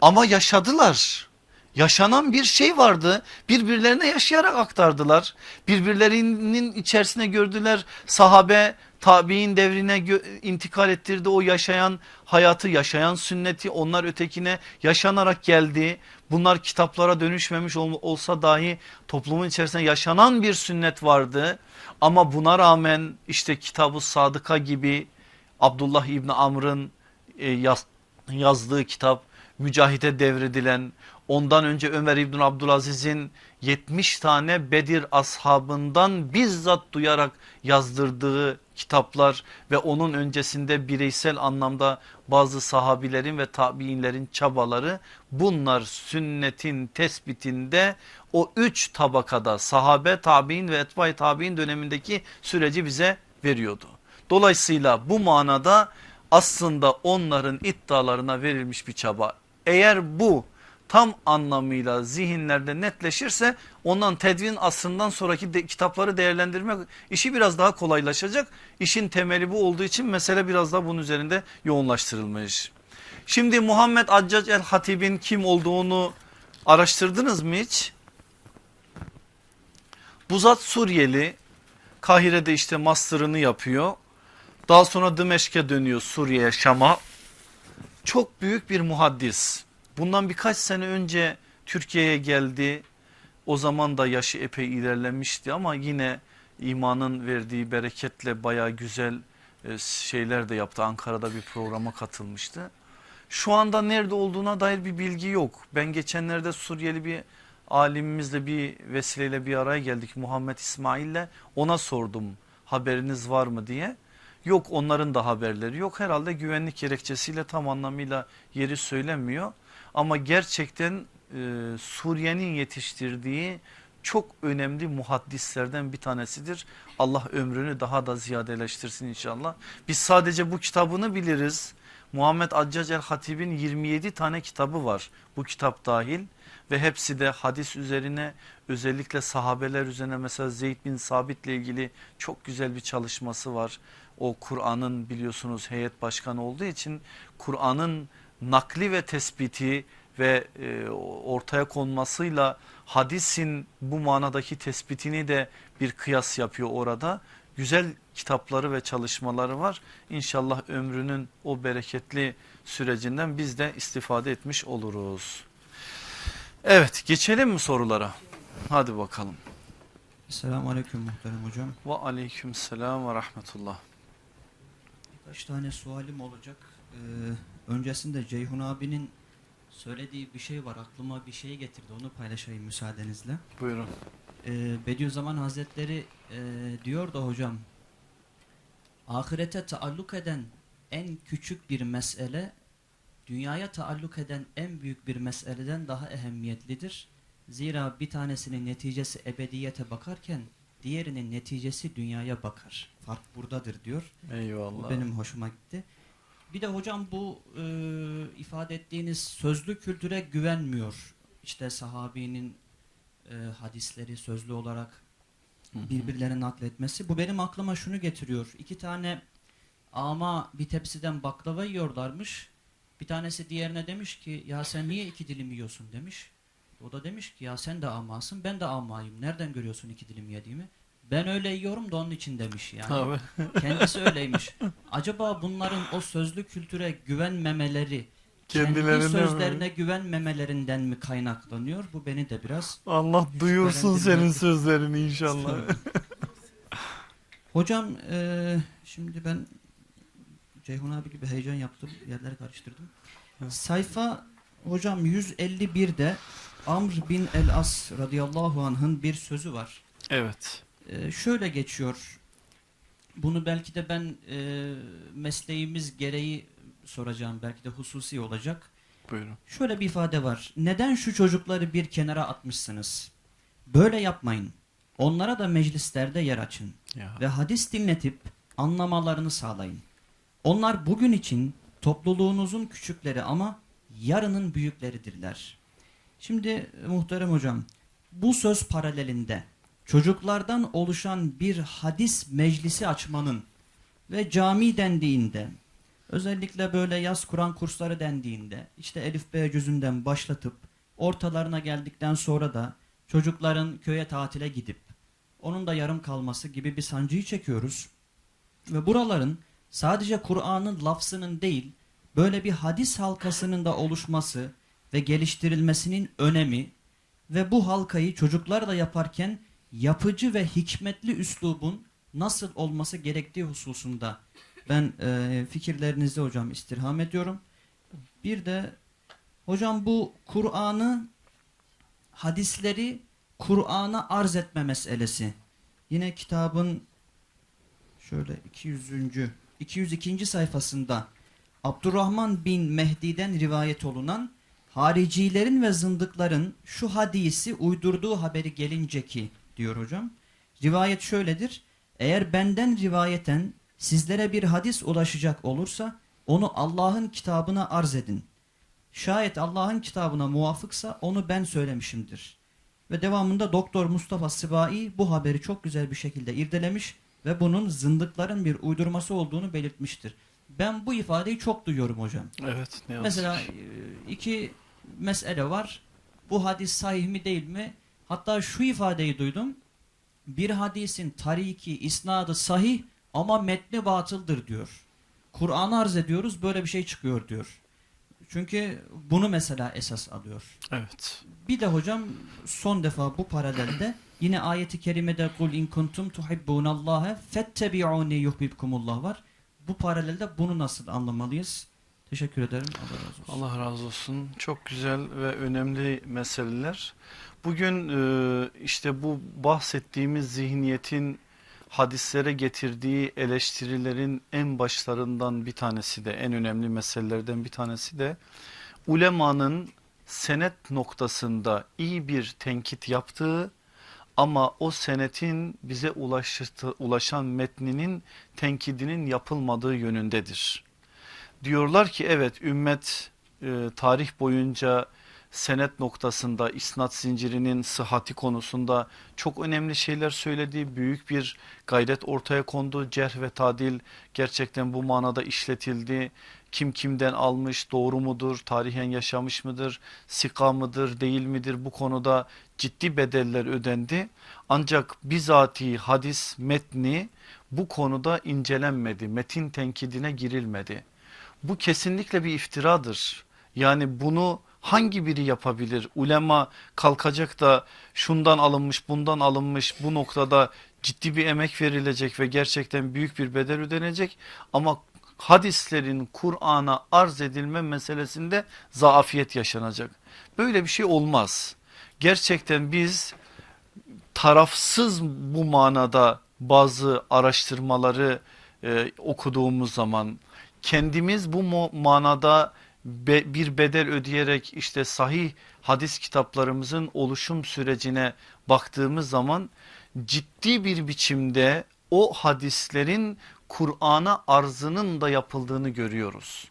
ama yaşadılar. Yaşanan bir şey vardı birbirlerine yaşayarak aktardılar. Birbirlerinin içerisine gördüler sahabe tabi'in devrine intikal ettirdi o yaşayan hayatı yaşayan sünneti onlar ötekine yaşanarak geldi. Bunlar kitaplara dönüşmemiş olsa dahi toplumun içerisinde yaşanan bir sünnet vardı. Ama buna rağmen işte kitabı Sadıka gibi Abdullah İbni Amr'ın e, yazdığı kitap Mücahit'e devredilen ondan önce Ömer İbn Abdülaziz'in 70 tane Bedir ashabından bizzat duyarak yazdırdığı kitaplar ve onun öncesinde bireysel anlamda bazı sahabilerin ve tabiinlerin çabaları bunlar sünnetin tespitinde o üç tabakada sahabe tabiin ve etbay tabiin dönemindeki süreci bize veriyordu. Dolayısıyla bu manada aslında onların iddialarına verilmiş bir çaba. Eğer bu tam anlamıyla zihinlerde netleşirse ondan tedvin asrından sonraki de, kitapları değerlendirme işi biraz daha kolaylaşacak. İşin temeli bu olduğu için mesele biraz daha bunun üzerinde yoğunlaştırılmış. Şimdi Muhammed Accac el Hatib'in kim olduğunu araştırdınız mı hiç? Bu zat Suriyeli Kahire'de işte master'ını yapıyor. Daha sonra Dımeşk'e dönüyor Suriye Şam'a. Çok büyük bir muhaddis. Bundan birkaç sene önce Türkiye'ye geldi. O zaman da yaşı epey ilerlemişti ama yine imanın verdiği bereketle baya güzel e, şeyler de yaptı. Ankara'da bir programa katılmıştı. Şu anda nerede olduğuna dair bir bilgi yok. Ben geçenlerde Suriyeli bir alimimizle bir vesileyle bir araya geldik Muhammed İsmail'le ona sordum haberiniz var mı diye. Yok onların da haberleri yok herhalde güvenlik gerekçesiyle tam anlamıyla yeri söylemiyor. Ama gerçekten e, Suriye'nin yetiştirdiği çok önemli muhaddislerden bir tanesidir. Allah ömrünü daha da ziyadeleştirsin inşallah. Biz sadece bu kitabını biliriz. Muhammed Accac el Hatib'in 27 tane kitabı var bu kitap dahil ve hepsi de hadis üzerine özellikle sahabeler üzerine mesela Zeyd bin Sabit ile ilgili çok güzel bir çalışması var. O Kur'an'ın biliyorsunuz heyet başkanı olduğu için Kur'an'ın nakli ve tespiti ve e, ortaya konmasıyla hadisin bu manadaki tespitini de bir kıyas yapıyor orada. Güzel kitapları ve çalışmaları var. İnşallah ömrünün o bereketli sürecinden biz de istifade etmiş oluruz. Evet geçelim mi sorulara? Hadi bakalım. Selamun Aleyküm muhterem hocam. Ve aleyküm selam ve rahmetullah. Birkaç tane sualim olacak. Ee, öncesinde Ceyhun abinin söylediği bir şey var. Aklıma bir şey getirdi. Onu paylaşayım müsaadenizle. Buyurun. Ee, Bediüzzaman Hazretleri e, diyor da hocam ahirete taalluk eden en küçük bir mesele dünyaya taalluk eden en büyük bir meseleden daha ehemmiyetlidir. Zira bir tanesinin neticesi ebediyete bakarken diğerinin neticesi dünyaya bakar. Fark buradadır diyor. Eyvallah. Bu benim hoşuma gitti. Bir de hocam bu e, ifade ettiğiniz sözlü kültüre güvenmiyor. İşte sahabinin e, hadisleri sözlü olarak birbirlerine nakletmesi. Bu benim aklıma şunu getiriyor. İki tane ama bir tepsiden baklava yiyorlarmış. Bir tanesi diğerine demiş ki ya sen niye iki dilim yiyorsun demiş. O da demiş ki ya sen de amasın ben de amayım. Nereden görüyorsun iki dilim yediğimi? Ben öyle yiyorum da onun için demiş yani. Abi. Kendisi öyleymiş. Acaba bunların o sözlü kültüre güvenmemeleri Kendilerine kendi mi? sözlerine güvenmemelerinden mi kaynaklanıyor? Bu beni de biraz Allah duyursun senin sözlerini inşallah. Hocam eee, şimdi ben Ceyhun abi gibi heyecan yaptım. Yerleri karıştırdım. Sayfa hocam 151'de Amr bin el-As radıyallahu anh'ın bir sözü var. evet. Eee, şöyle geçiyor. Bunu belki de ben eee, mesleğimiz gereği soracağım. Belki de hususi olacak. Buyurun. Şöyle bir ifade var. Neden şu çocukları bir kenara atmışsınız? Böyle yapmayın. Onlara da meclislerde yer açın Ya. ve hadis dinletip anlamalarını sağlayın. Onlar bugün için topluluğunuzun küçükleri ama yarının büyükleridirler. Şimdi e, muhterem hocam bu söz paralelinde çocuklardan oluşan bir hadis meclisi açmanın ve cami dendiğinde özellikle böyle yaz Kur'an kursları dendiğinde işte Elif B cüzünden başlatıp ortalarına geldikten sonra da çocukların köye tatile gidip onun da yarım kalması gibi bir sancıyı çekiyoruz. Ve buraların sadece Kur'an'ın lafzının değil, böyle bir hadis halkasının da oluşması ve geliştirilmesinin önemi ve bu halkayı çocuklar da yaparken yapıcı ve hikmetli üslubun nasıl olması gerektiği hususunda ben e, fikirlerinizi hocam istirham ediyorum. Bir de hocam bu Kur'an'ı hadisleri Kur'an'a arz etme meselesi. Yine kitabın şöyle 200. 202. sayfasında Abdurrahman bin Mehdi'den rivayet olunan haricilerin ve zındıkların şu hadisi uydurduğu haberi gelince ki diyor hocam. Rivayet şöyledir. Eğer benden rivayeten sizlere bir hadis ulaşacak olursa onu Allah'ın kitabına arz edin. Şayet Allah'ın kitabına muvafıksa onu ben söylemişimdir. Ve devamında Doktor Mustafa Sibai bu haberi çok güzel bir şekilde irdelemiş ve bunun zındıkların bir uydurması olduğunu belirtmiştir. Ben bu ifadeyi çok duyuyorum hocam. Evet. Ne Mesela e, iki mesele var. Bu hadis sahih mi değil mi? Hatta şu ifadeyi duydum. Bir hadisin tariki, isnadı sahih ama metni batıldır diyor. Kur'an'ı arz ediyoruz böyle bir şey çıkıyor diyor. Çünkü bunu mesela esas alıyor. Evet. Bir de hocam son defa bu paralelde yine ayeti kerimede kul in kuntum tuhibbunallaha fettebi'uni yuhibbukumullah var. Bu paralelde bunu nasıl anlamalıyız? Teşekkür ederim. Allah razı olsun. Allah razı olsun. Çok güzel ve önemli meseleler. Bugün e, işte bu bahsettiğimiz zihniyetin hadislere getirdiği eleştirilerin en başlarından bir tanesi de en önemli meselelerden bir tanesi de ulemanın senet noktasında iyi bir tenkit yaptığı ama o senetin bize ulaştı, ulaşan metninin tenkidinin yapılmadığı yönündedir. Diyorlar ki evet ümmet e, tarih boyunca senet noktasında isnat zincirinin sıhhati konusunda çok önemli şeyler söyledi. Büyük bir gayret ortaya kondu. Cerh ve tadil gerçekten bu manada işletildi. Kim kimden almış doğru mudur tarihen yaşamış mıdır sika mıdır değil midir bu konuda ciddi bedeller ödendi. Ancak bizatihi hadis metni bu konuda incelenmedi metin tenkidine girilmedi. Bu kesinlikle bir iftiradır. Yani bunu hangi biri yapabilir? Ulema kalkacak da şundan alınmış bundan alınmış bu noktada ciddi bir emek verilecek ve gerçekten büyük bir bedel ödenecek ama hadislerin Kur'an'a arz edilme meselesinde zaafiyet yaşanacak. Böyle bir şey olmaz. Gerçekten biz tarafsız bu manada bazı araştırmaları e, okuduğumuz zaman kendimiz bu manada be, bir bedel ödeyerek işte sahih hadis kitaplarımızın oluşum sürecine baktığımız zaman ciddi bir biçimde o hadislerin Kur'an'a arzının da yapıldığını görüyoruz.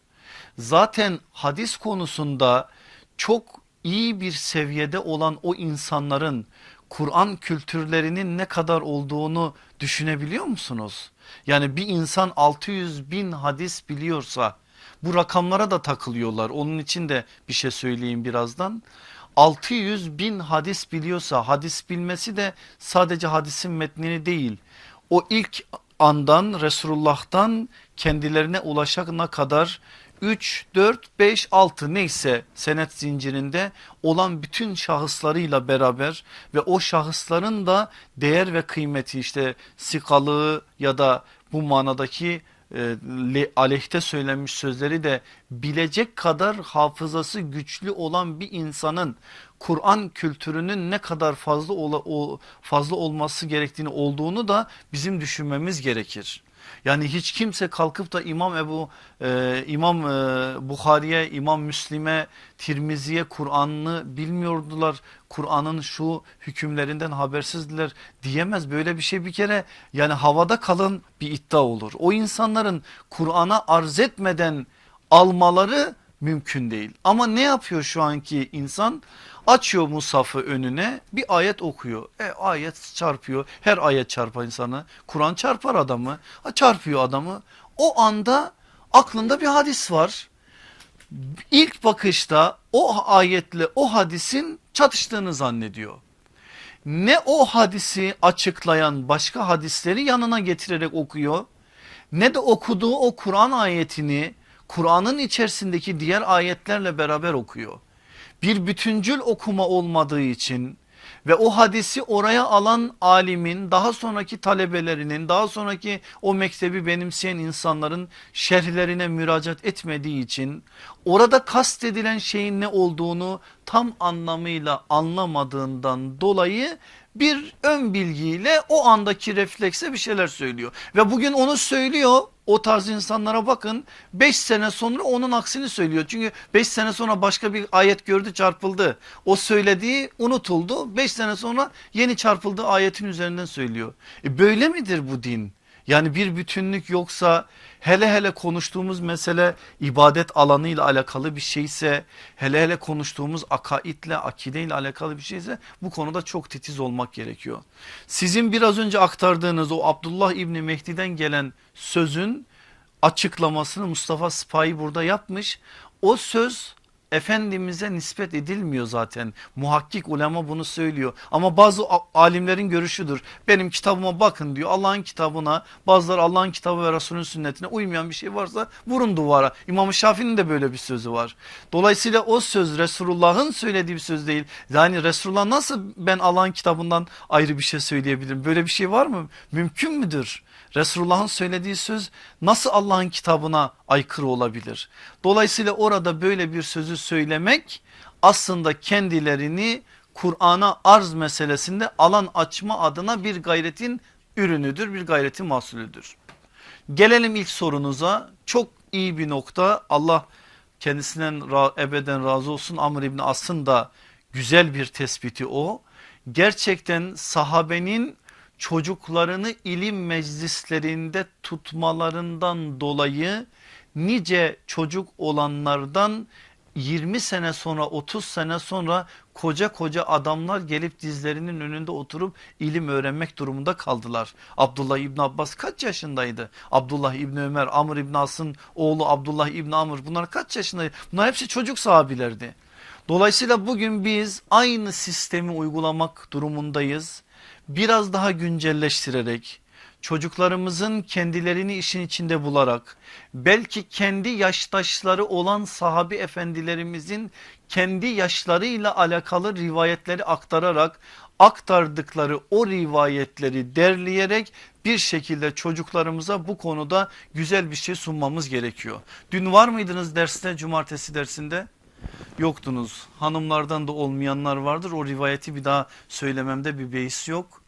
Zaten hadis konusunda çok iyi bir seviyede olan o insanların Kur'an kültürlerinin ne kadar olduğunu düşünebiliyor musunuz? Yani bir insan 600 bin hadis biliyorsa bu rakamlara da takılıyorlar. Onun için de bir şey söyleyeyim birazdan. 600 bin hadis biliyorsa hadis bilmesi de sadece hadisin metnini değil. O ilk andan Resulullah'tan kendilerine ulaşana kadar 3, 4, 5, 6 neyse senet zincirinde olan bütün şahıslarıyla beraber ve o şahısların da değer ve kıymeti işte sikalığı ya da bu manadaki e, aleyhte söylenmiş sözleri de bilecek kadar hafızası güçlü olan bir insanın Kur'an kültürünün ne kadar fazla ola, o, fazla olması gerektiğini olduğunu da bizim düşünmemiz gerekir. Yani hiç kimse kalkıp da İmam Ebu e, İmam e, Bukhari'ye, İmam Müslim'e, Tirmizi'ye Kur'an'ı bilmiyordular. Kur'an'ın şu hükümlerinden habersizdiler diyemez. Böyle bir şey bir kere yani havada kalın bir iddia olur. O insanların Kur'an'a arz etmeden almaları mümkün değil. Ama ne yapıyor şu anki insan? Açıyor Musaf'ı önüne bir ayet okuyor. E, ayet çarpıyor. Her ayet çarpar insanı. Kur'an çarpar adamı. Ha, çarpıyor adamı. O anda aklında bir hadis var. İlk bakışta o ayetle o hadisin çatıştığını zannediyor. Ne o hadisi açıklayan başka hadisleri yanına getirerek okuyor. Ne de okuduğu o Kur'an ayetini Kur'an'ın içerisindeki diğer ayetlerle beraber okuyor bir bütüncül okuma olmadığı için ve o hadisi oraya alan alimin daha sonraki talebelerinin daha sonraki o mektebi benimseyen insanların şerhlerine müracaat etmediği için orada kastedilen şeyin ne olduğunu tam anlamıyla anlamadığından dolayı bir ön bilgiyle o andaki reflekse bir şeyler söylüyor. Ve bugün onu söylüyor o tarz insanlara bakın 5 sene sonra onun aksini söylüyor. Çünkü 5 sene sonra başka bir ayet gördü çarpıldı. O söylediği unutuldu 5 sene sonra yeni çarpıldığı ayetin üzerinden söylüyor. E böyle midir bu din? Yani bir bütünlük yoksa hele hele konuştuğumuz mesele ibadet alanıyla alakalı bir şeyse hele hele konuştuğumuz akaidle akideyle alakalı bir şeyse bu konuda çok titiz olmak gerekiyor. Sizin biraz önce aktardığınız o Abdullah İbni Mehdi'den gelen sözün açıklamasını Mustafa Sıpahi burada yapmış. O söz Efendimiz'e nispet edilmiyor zaten. Muhakkik ulema bunu söylüyor. Ama bazı alimlerin görüşüdür. Benim kitabıma bakın diyor. Allah'ın kitabına bazıları Allah'ın kitabı ve Resulün sünnetine uymayan bir şey varsa vurun duvara. İmam Şafii'nin de böyle bir sözü var. Dolayısıyla o söz Resulullah'ın söylediği bir söz değil. Yani Resulullah nasıl ben Allah'ın kitabından ayrı bir şey söyleyebilirim? Böyle bir şey var mı? Mümkün müdür? Resulullah'ın söylediği söz nasıl Allah'ın kitabına aykırı olabilir? Dolayısıyla orada böyle bir sözü söylemek aslında kendilerini Kur'an'a arz meselesinde alan açma adına bir gayretin ürünüdür, bir gayretin mahsulüdür. Gelelim ilk sorunuza çok iyi bir nokta Allah kendisinden ebeden razı olsun Amr İbni As'ın da güzel bir tespiti o. gerçekten sahabenin çocuklarını ilim meclislerinde tutmalarından dolayı nice çocuk olanlardan 20 sene sonra 30 sene sonra koca koca adamlar gelip dizlerinin önünde oturup ilim öğrenmek durumunda kaldılar. Abdullah İbni Abbas kaç yaşındaydı? Abdullah İbni Ömer, Amr İbni As'ın oğlu Abdullah İbni Amr bunlar kaç yaşındaydı? Bunlar hepsi çocuk sahabilerdi. Dolayısıyla bugün biz aynı sistemi uygulamak durumundayız. Biraz daha güncelleştirerek çocuklarımızın kendilerini işin içinde bularak belki kendi yaştaşları olan sahabi efendilerimizin kendi yaşlarıyla alakalı rivayetleri aktararak aktardıkları o rivayetleri derleyerek bir şekilde çocuklarımıza bu konuda güzel bir şey sunmamız gerekiyor. Dün var mıydınız derste cumartesi dersinde? Yoktunuz. Hanımlardan da olmayanlar vardır. O rivayeti bir daha söylememde bir beis yok.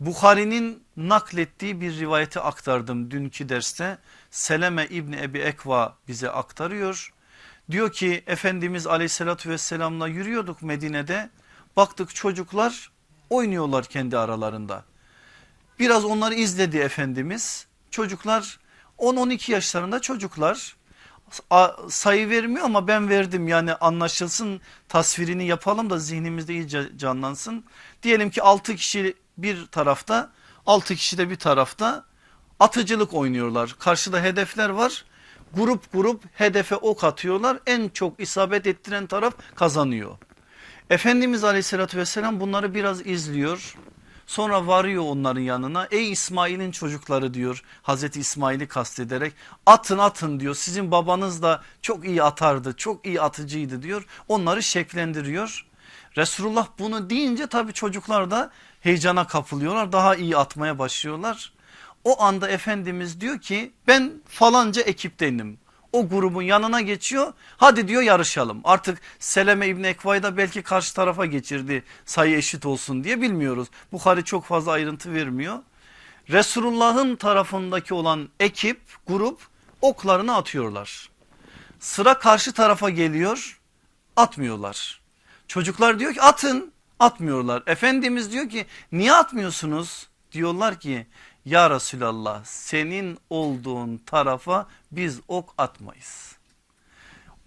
Bukhari'nin naklettiği bir rivayeti aktardım dünkü derste. Seleme İbni Ebi Ekva bize aktarıyor. Diyor ki Efendimiz aleyhissalatü vesselamla yürüyorduk Medine'de. Baktık çocuklar oynuyorlar kendi aralarında. Biraz onları izledi Efendimiz. Çocuklar 10-12 yaşlarında çocuklar sayı vermiyor ama ben verdim yani anlaşılsın tasvirini yapalım da zihnimizde iyice canlansın. Diyelim ki 6 kişi bir tarafta 6 kişi de bir tarafta atıcılık oynuyorlar. Karşıda hedefler var grup grup hedefe ok atıyorlar en çok isabet ettiren taraf kazanıyor. Efendimiz aleyhissalatü vesselam bunları biraz izliyor. Sonra varıyor onların yanına. Ey İsmail'in çocukları diyor. Hazreti İsmail'i kastederek atın atın diyor. Sizin babanız da çok iyi atardı çok iyi atıcıydı diyor. Onları şeklendiriyor. Resulullah bunu deyince tabii çocuklar da heyecana kapılıyorlar. Daha iyi atmaya başlıyorlar. O anda Efendimiz diyor ki ben falanca ekiptenim o grubun yanına geçiyor. Hadi diyor yarışalım. Artık Seleme İbni Ekva'yı da belki karşı tarafa geçirdi sayı eşit olsun diye bilmiyoruz. Bukhari çok fazla ayrıntı vermiyor. Resulullah'ın tarafındaki olan ekip grup oklarını atıyorlar. Sıra karşı tarafa geliyor atmıyorlar. Çocuklar diyor ki atın atmıyorlar. Efendimiz diyor ki niye atmıyorsunuz? Diyorlar ki ya Resulallah senin olduğun tarafa biz ok atmayız.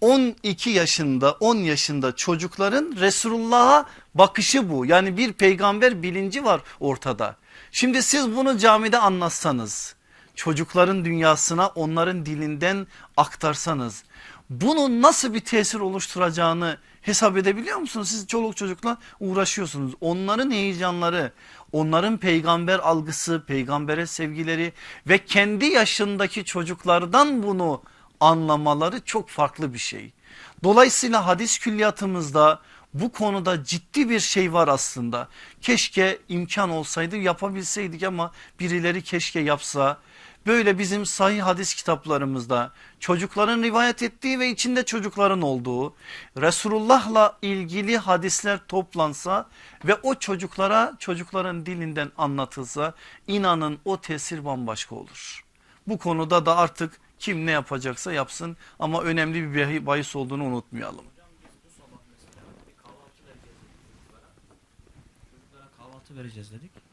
12 yaşında 10 yaşında çocukların Resulullah'a bakışı bu. Yani bir peygamber bilinci var ortada. Şimdi siz bunu camide anlatsanız çocukların dünyasına onların dilinden aktarsanız bunun nasıl bir tesir oluşturacağını hesap edebiliyor musunuz? Siz çoluk çocukla uğraşıyorsunuz. Onların heyecanları, onların peygamber algısı, peygambere sevgileri ve kendi yaşındaki çocuklardan bunu anlamaları çok farklı bir şey. Dolayısıyla hadis külliyatımızda bu konuda ciddi bir şey var aslında. Keşke imkan olsaydı yapabilseydik ama birileri keşke yapsa. Böyle bizim sahih hadis kitaplarımızda çocukların rivayet ettiği ve içinde çocukların olduğu Resulullah'la ilgili hadisler toplansa ve o çocuklara çocukların dilinden anlatılsa inanın o tesir bambaşka olur. Bu konuda da artık kim ne yapacaksa yapsın ama önemli bir bahis olduğunu unutmayalım. Vereceğiz dedik.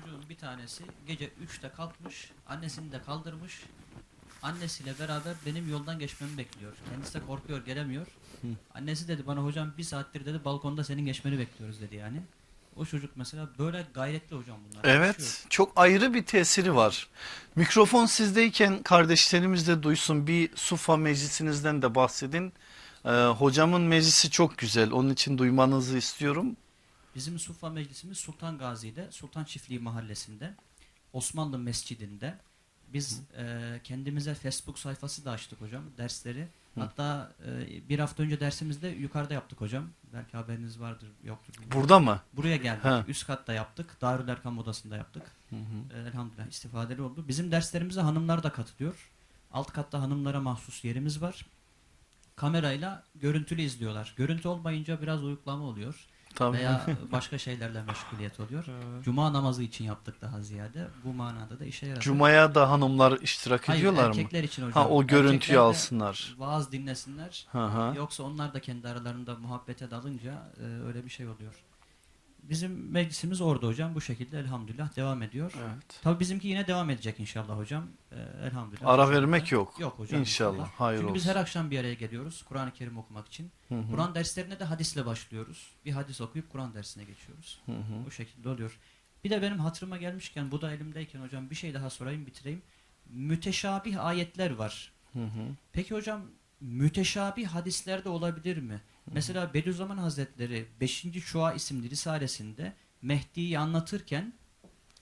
Çocuğun bir tanesi gece 3'te kalkmış, annesini de kaldırmış. Annesiyle beraber benim yoldan geçmemi bekliyor. Kendisi de korkuyor, gelemiyor. Annesi dedi bana hocam bir saattir dedi balkonda senin geçmeni bekliyoruz dedi yani. O çocuk mesela böyle gayretli hocam bunlar. Evet çok ayrı bir tesiri var. Mikrofon sizdeyken kardeşlerimiz de duysun bir Sufa meclisinizden de bahsedin. Ee, hocamın meclisi çok güzel onun için duymanızı istiyorum. Bizim Sufa Meclisimiz Sultan Gazi'de, Sultan Çiftliği Mahallesi'nde, Osmanlı Mescidi'nde. Biz e, kendimize Facebook sayfası da açtık hocam, dersleri. Hı. Hatta e, bir hafta önce dersimizde yukarıda yaptık hocam. Belki haberiniz vardır, yoktur. bilmiyorum. Burada mı? Buraya geldik, Ha. üst katta yaptık. Darül Erkam odasında yaptık. Hı hı. E, elhamdülillah istifadeli oldu. Bizim derslerimize hanımlar da katılıyor. Alt katta hanımlara mahsus yerimiz var. Kamerayla görüntülü izliyorlar. Görüntü olmayınca biraz uyuklama oluyor. Tabii. Veya başka şeylerle meşguliyet oluyor. Cuma namazı için yaptık daha ziyade. Bu manada da işe yaradı. Cuma'ya da hanımlar iştirak Hayır, ediyorlar mı? erkekler için hocam. Ha o görüntüyü alsınlar. Vaaz dinlesinler. Hı hı. Yoksa onlar da kendi aralarında muhabbete dalınca e, öyle bir şey oluyor. Bizim meclisimiz orada hocam. Bu şekilde elhamdülillah devam ediyor. Evet. Tabii bizimki yine devam edecek inşallah hocam. Ee, elhamdülillah. Ara vermek yok. Yok hocam. İnşallah. Hayır Çünkü olsun. biz her akşam bir araya geliyoruz Kur'an-ı Kerim okumak için. Hı hı. Kur'an derslerine de hadisle başlıyoruz. Bir hadis okuyup Kur'an dersine geçiyoruz. Hı hı. Bu şekilde oluyor. Bir de benim hatırıma gelmişken bu da elimdeyken hocam bir şey daha sorayım bitireyim. Müteşabih ayetler var. Hı hı. Peki hocam müteşabih hadisler de olabilir mi? Mesela Bediüzzaman Hazretleri 5. Şua isimli risalesinde Mehdi'yi anlatırken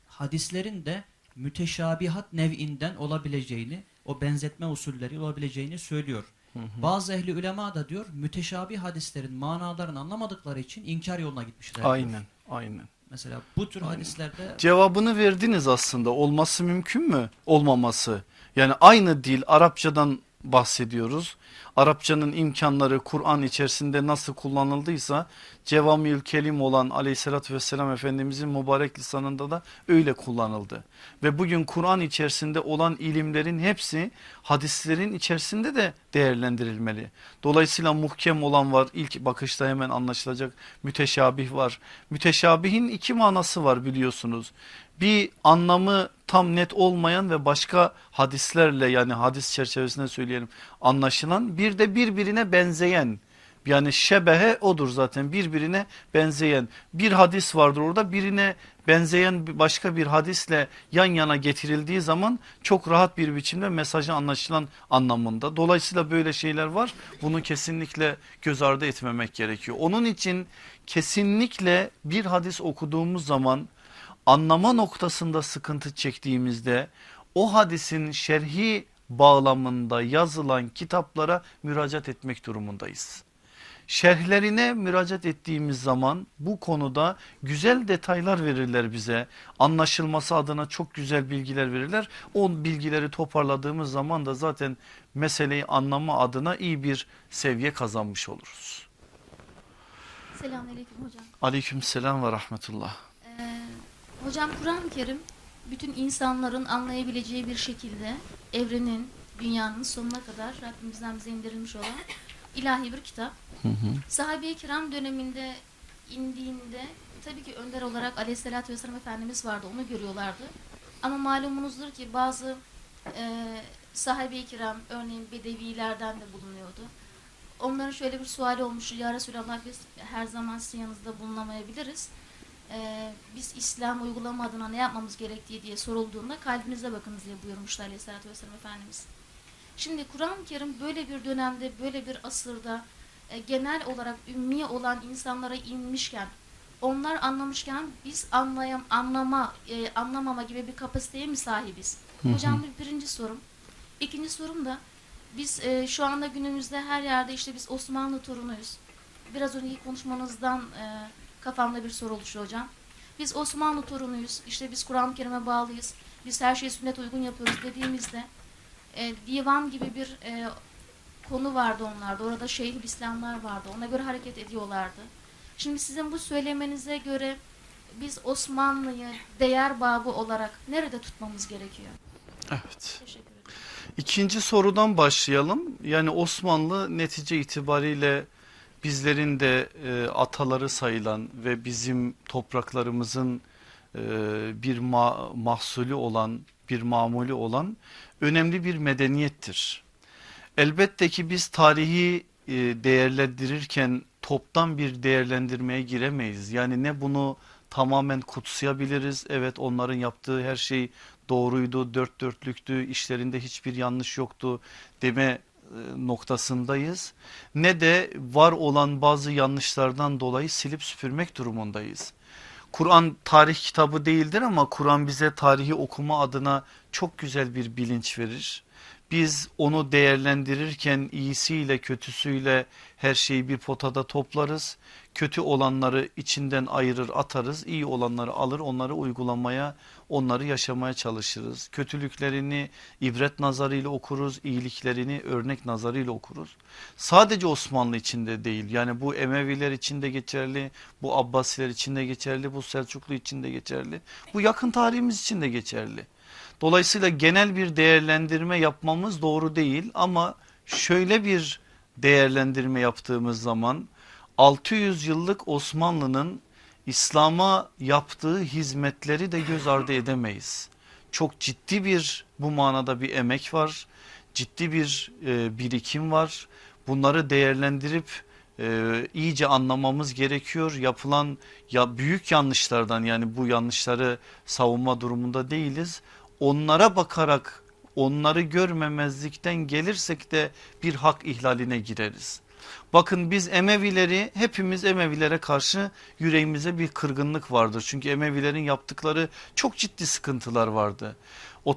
hadislerin de müteşabihat nev'inden olabileceğini, o benzetme usulleri olabileceğini söylüyor. Hı hı. Bazı ehli ulema da diyor müteşabih hadislerin manalarını anlamadıkları için inkar yoluna gitmişler. diyor. Aynen. Aynen. Mesela bu tür Aynen. hadislerde Cevabını verdiniz aslında. Olması mümkün mü? Olmaması. Yani aynı dil Arapçadan bahsediyoruz. Arapçanın imkanları Kur'an içerisinde nasıl kullanıldıysa Cevamül Kelim olan aleyhissalatü vesselam Efendimizin mübarek lisanında da öyle kullanıldı. Ve bugün Kur'an içerisinde olan ilimlerin hepsi hadislerin içerisinde de değerlendirilmeli. Dolayısıyla muhkem olan var ilk bakışta hemen anlaşılacak müteşabih var. Müteşabihin iki manası var biliyorsunuz. Bir anlamı tam net olmayan ve başka hadislerle yani hadis çerçevesinde söyleyelim anlaşılan bir de birbirine benzeyen yani şebehe odur zaten birbirine benzeyen bir hadis vardır orada birine benzeyen başka bir hadisle yan yana getirildiği zaman çok rahat bir biçimde mesajı anlaşılan anlamında. Dolayısıyla böyle şeyler var bunu kesinlikle göz ardı etmemek gerekiyor. Onun için kesinlikle bir hadis okuduğumuz zaman anlama noktasında sıkıntı çektiğimizde o hadisin şerhi bağlamında yazılan kitaplara müracaat etmek durumundayız. Şerhlerine müracaat ettiğimiz zaman bu konuda güzel detaylar verirler bize. Anlaşılması adına çok güzel bilgiler verirler. O bilgileri toparladığımız zaman da zaten meseleyi anlama adına iyi bir seviye kazanmış oluruz. Selamünaleyküm hocam. Aleykümselam ve rahmetullah. Ee, hocam Kur'an-ı Kerim bütün insanların anlayabileceği bir şekilde evrenin, dünyanın sonuna kadar Rabbimizden bize indirilmiş olan ilahi bir kitap. Hı hı. Sahabe-i kiram döneminde indiğinde tabii ki önder olarak aleyhissalatü vesselam Efendimiz vardı onu görüyorlardı. Ama malumunuzdur ki bazı e, sahabe-i kiram örneğin bedevilerden de bulunuyordu. Onların şöyle bir suali olmuştu. Ya Resulallah biz her zaman sizin yanınızda bulunamayabiliriz. Ee, biz İslam uygulama adına ne yapmamız gerektiği diye sorulduğunda kalbinize bakınız diye buyurmuştu Aleyhisselatü Vesselam Efendimiz. Şimdi Kur'an-ı Kerim böyle bir dönemde, böyle bir asırda e, genel olarak ümmi olan insanlara inmişken, onlar anlamışken biz anlayam, anlama, e, anlamama gibi bir kapasiteye mi sahibiz? Hı hı. Hocam bu birinci sorum. İkinci sorum da biz e, şu anda günümüzde her yerde işte biz Osmanlı torunuyuz. Biraz önceki konuşmanızdan e, kafamda bir soru oluştu hocam. Biz Osmanlı torunuyuz. İşte biz Kur'an-ı Kerim'e bağlıyız. Biz her şeyi sünnet uygun yapıyoruz dediğimizde e, divan gibi bir e, konu vardı onlarda. Orada şeyhül İslamlar vardı. Ona göre hareket ediyorlardı. Şimdi sizin bu söylemenize göre biz Osmanlı'yı değer babı olarak nerede tutmamız gerekiyor? Evet. Teşekkür ederim. İkinci sorudan başlayalım. Yani Osmanlı netice itibariyle bizlerin de e, ataları sayılan ve bizim topraklarımızın e, bir ma mahsulü olan, bir mamulü olan önemli bir medeniyettir. Elbette ki biz tarihi e, değerlendirirken toptan bir değerlendirmeye giremeyiz. Yani ne bunu tamamen kutsayabiliriz. Evet onların yaptığı her şey doğruydu, dört dörtlüktü, işlerinde hiçbir yanlış yoktu deme noktasındayız. Ne de var olan bazı yanlışlardan dolayı silip süpürmek durumundayız. Kur'an tarih kitabı değildir ama Kur'an bize tarihi okuma adına çok güzel bir bilinç verir. Biz onu değerlendirirken iyisiyle kötüsüyle her şeyi bir potada toplarız. Kötü olanları içinden ayırır atarız. İyi olanları alır onları uygulamaya onları yaşamaya çalışırız. Kötülüklerini ibret nazarıyla okuruz. iyiliklerini örnek nazarıyla okuruz. Sadece Osmanlı içinde değil yani bu Emeviler içinde geçerli. Bu Abbasiler içinde geçerli. Bu Selçuklu içinde geçerli. Bu yakın tarihimiz için de geçerli. Dolayısıyla genel bir değerlendirme yapmamız doğru değil ama şöyle bir değerlendirme yaptığımız zaman 600 yıllık Osmanlı'nın İslam'a yaptığı hizmetleri de göz ardı edemeyiz. Çok ciddi bir bu manada bir emek var. Ciddi bir e, birikim var. Bunları değerlendirip e, iyice anlamamız gerekiyor. Yapılan ya büyük yanlışlardan yani bu yanlışları savunma durumunda değiliz. Onlara bakarak onları görmemezlikten gelirsek de bir hak ihlaline gireriz. Bakın biz Emevileri hepimiz Emevilere karşı yüreğimize bir kırgınlık vardır. Çünkü Emevilerin yaptıkları çok ciddi sıkıntılar vardı.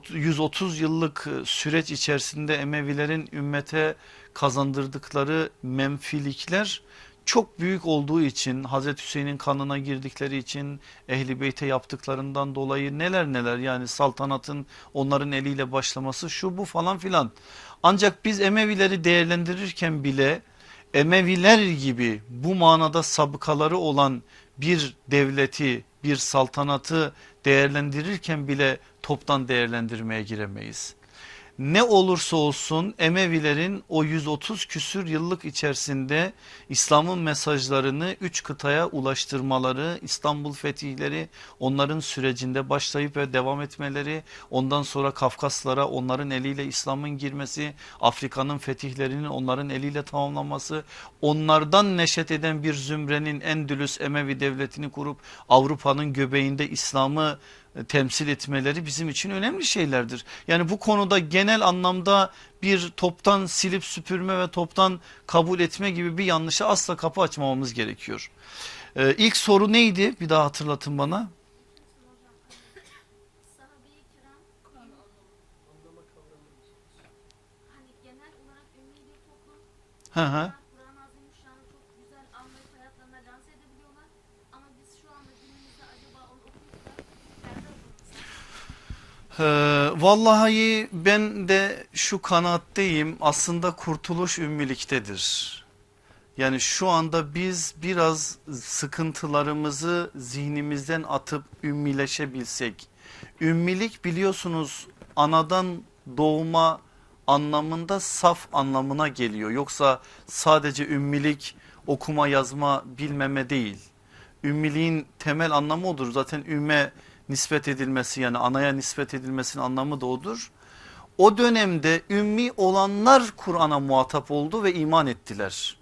130 yıllık süreç içerisinde Emevilerin ümmete kazandırdıkları menfilikler çok büyük olduğu için Hazreti Hüseyin'in kanına girdikleri için Ehli Beyt'e yaptıklarından dolayı neler neler yani saltanatın onların eliyle başlaması şu bu falan filan. Ancak biz Emevileri değerlendirirken bile Emeviler gibi bu manada sabıkaları olan bir devleti bir saltanatı değerlendirirken bile toptan değerlendirmeye giremeyiz ne olursa olsun Emevilerin o 130 küsür yıllık içerisinde İslam'ın mesajlarını üç kıtaya ulaştırmaları, İstanbul fetihleri onların sürecinde başlayıp ve devam etmeleri, ondan sonra Kafkaslara onların eliyle İslam'ın girmesi, Afrika'nın fetihlerinin onların eliyle tamamlanması, onlardan neşet eden bir zümrenin Endülüs Emevi devletini kurup Avrupa'nın göbeğinde İslam'ı temsil etmeleri bizim için önemli şeylerdir. Yani bu konuda genel anlamda bir toptan silip süpürme ve toptan kabul etme gibi bir yanlışa asla kapı açmamamız gerekiyor. Ee, ilk soru neydi bir daha hatırlatın bana. Sahabe-i kiram hani genel olarak ümmi bir toplum. Hı hı. Kur'an-ı Azimüşşan'ı çok güzel anlayıp hayatlarına lanse edebiliyorlar. Ama biz şu anda günümüzde acaba onu okuyup da perde Ee, vallahi ben de şu kanaatteyim aslında kurtuluş ümmiliktedir. Yani şu anda biz biraz sıkıntılarımızı zihnimizden atıp ümmileşebilsek. Ümmilik biliyorsunuz anadan doğma anlamında saf anlamına geliyor. Yoksa sadece ümmilik okuma yazma bilmeme değil. Ümmiliğin temel anlamı odur. Zaten ümme nispet edilmesi yani anaya nispet edilmesinin anlamı da odur. O dönemde ümmi olanlar Kur'an'a muhatap oldu ve iman ettiler.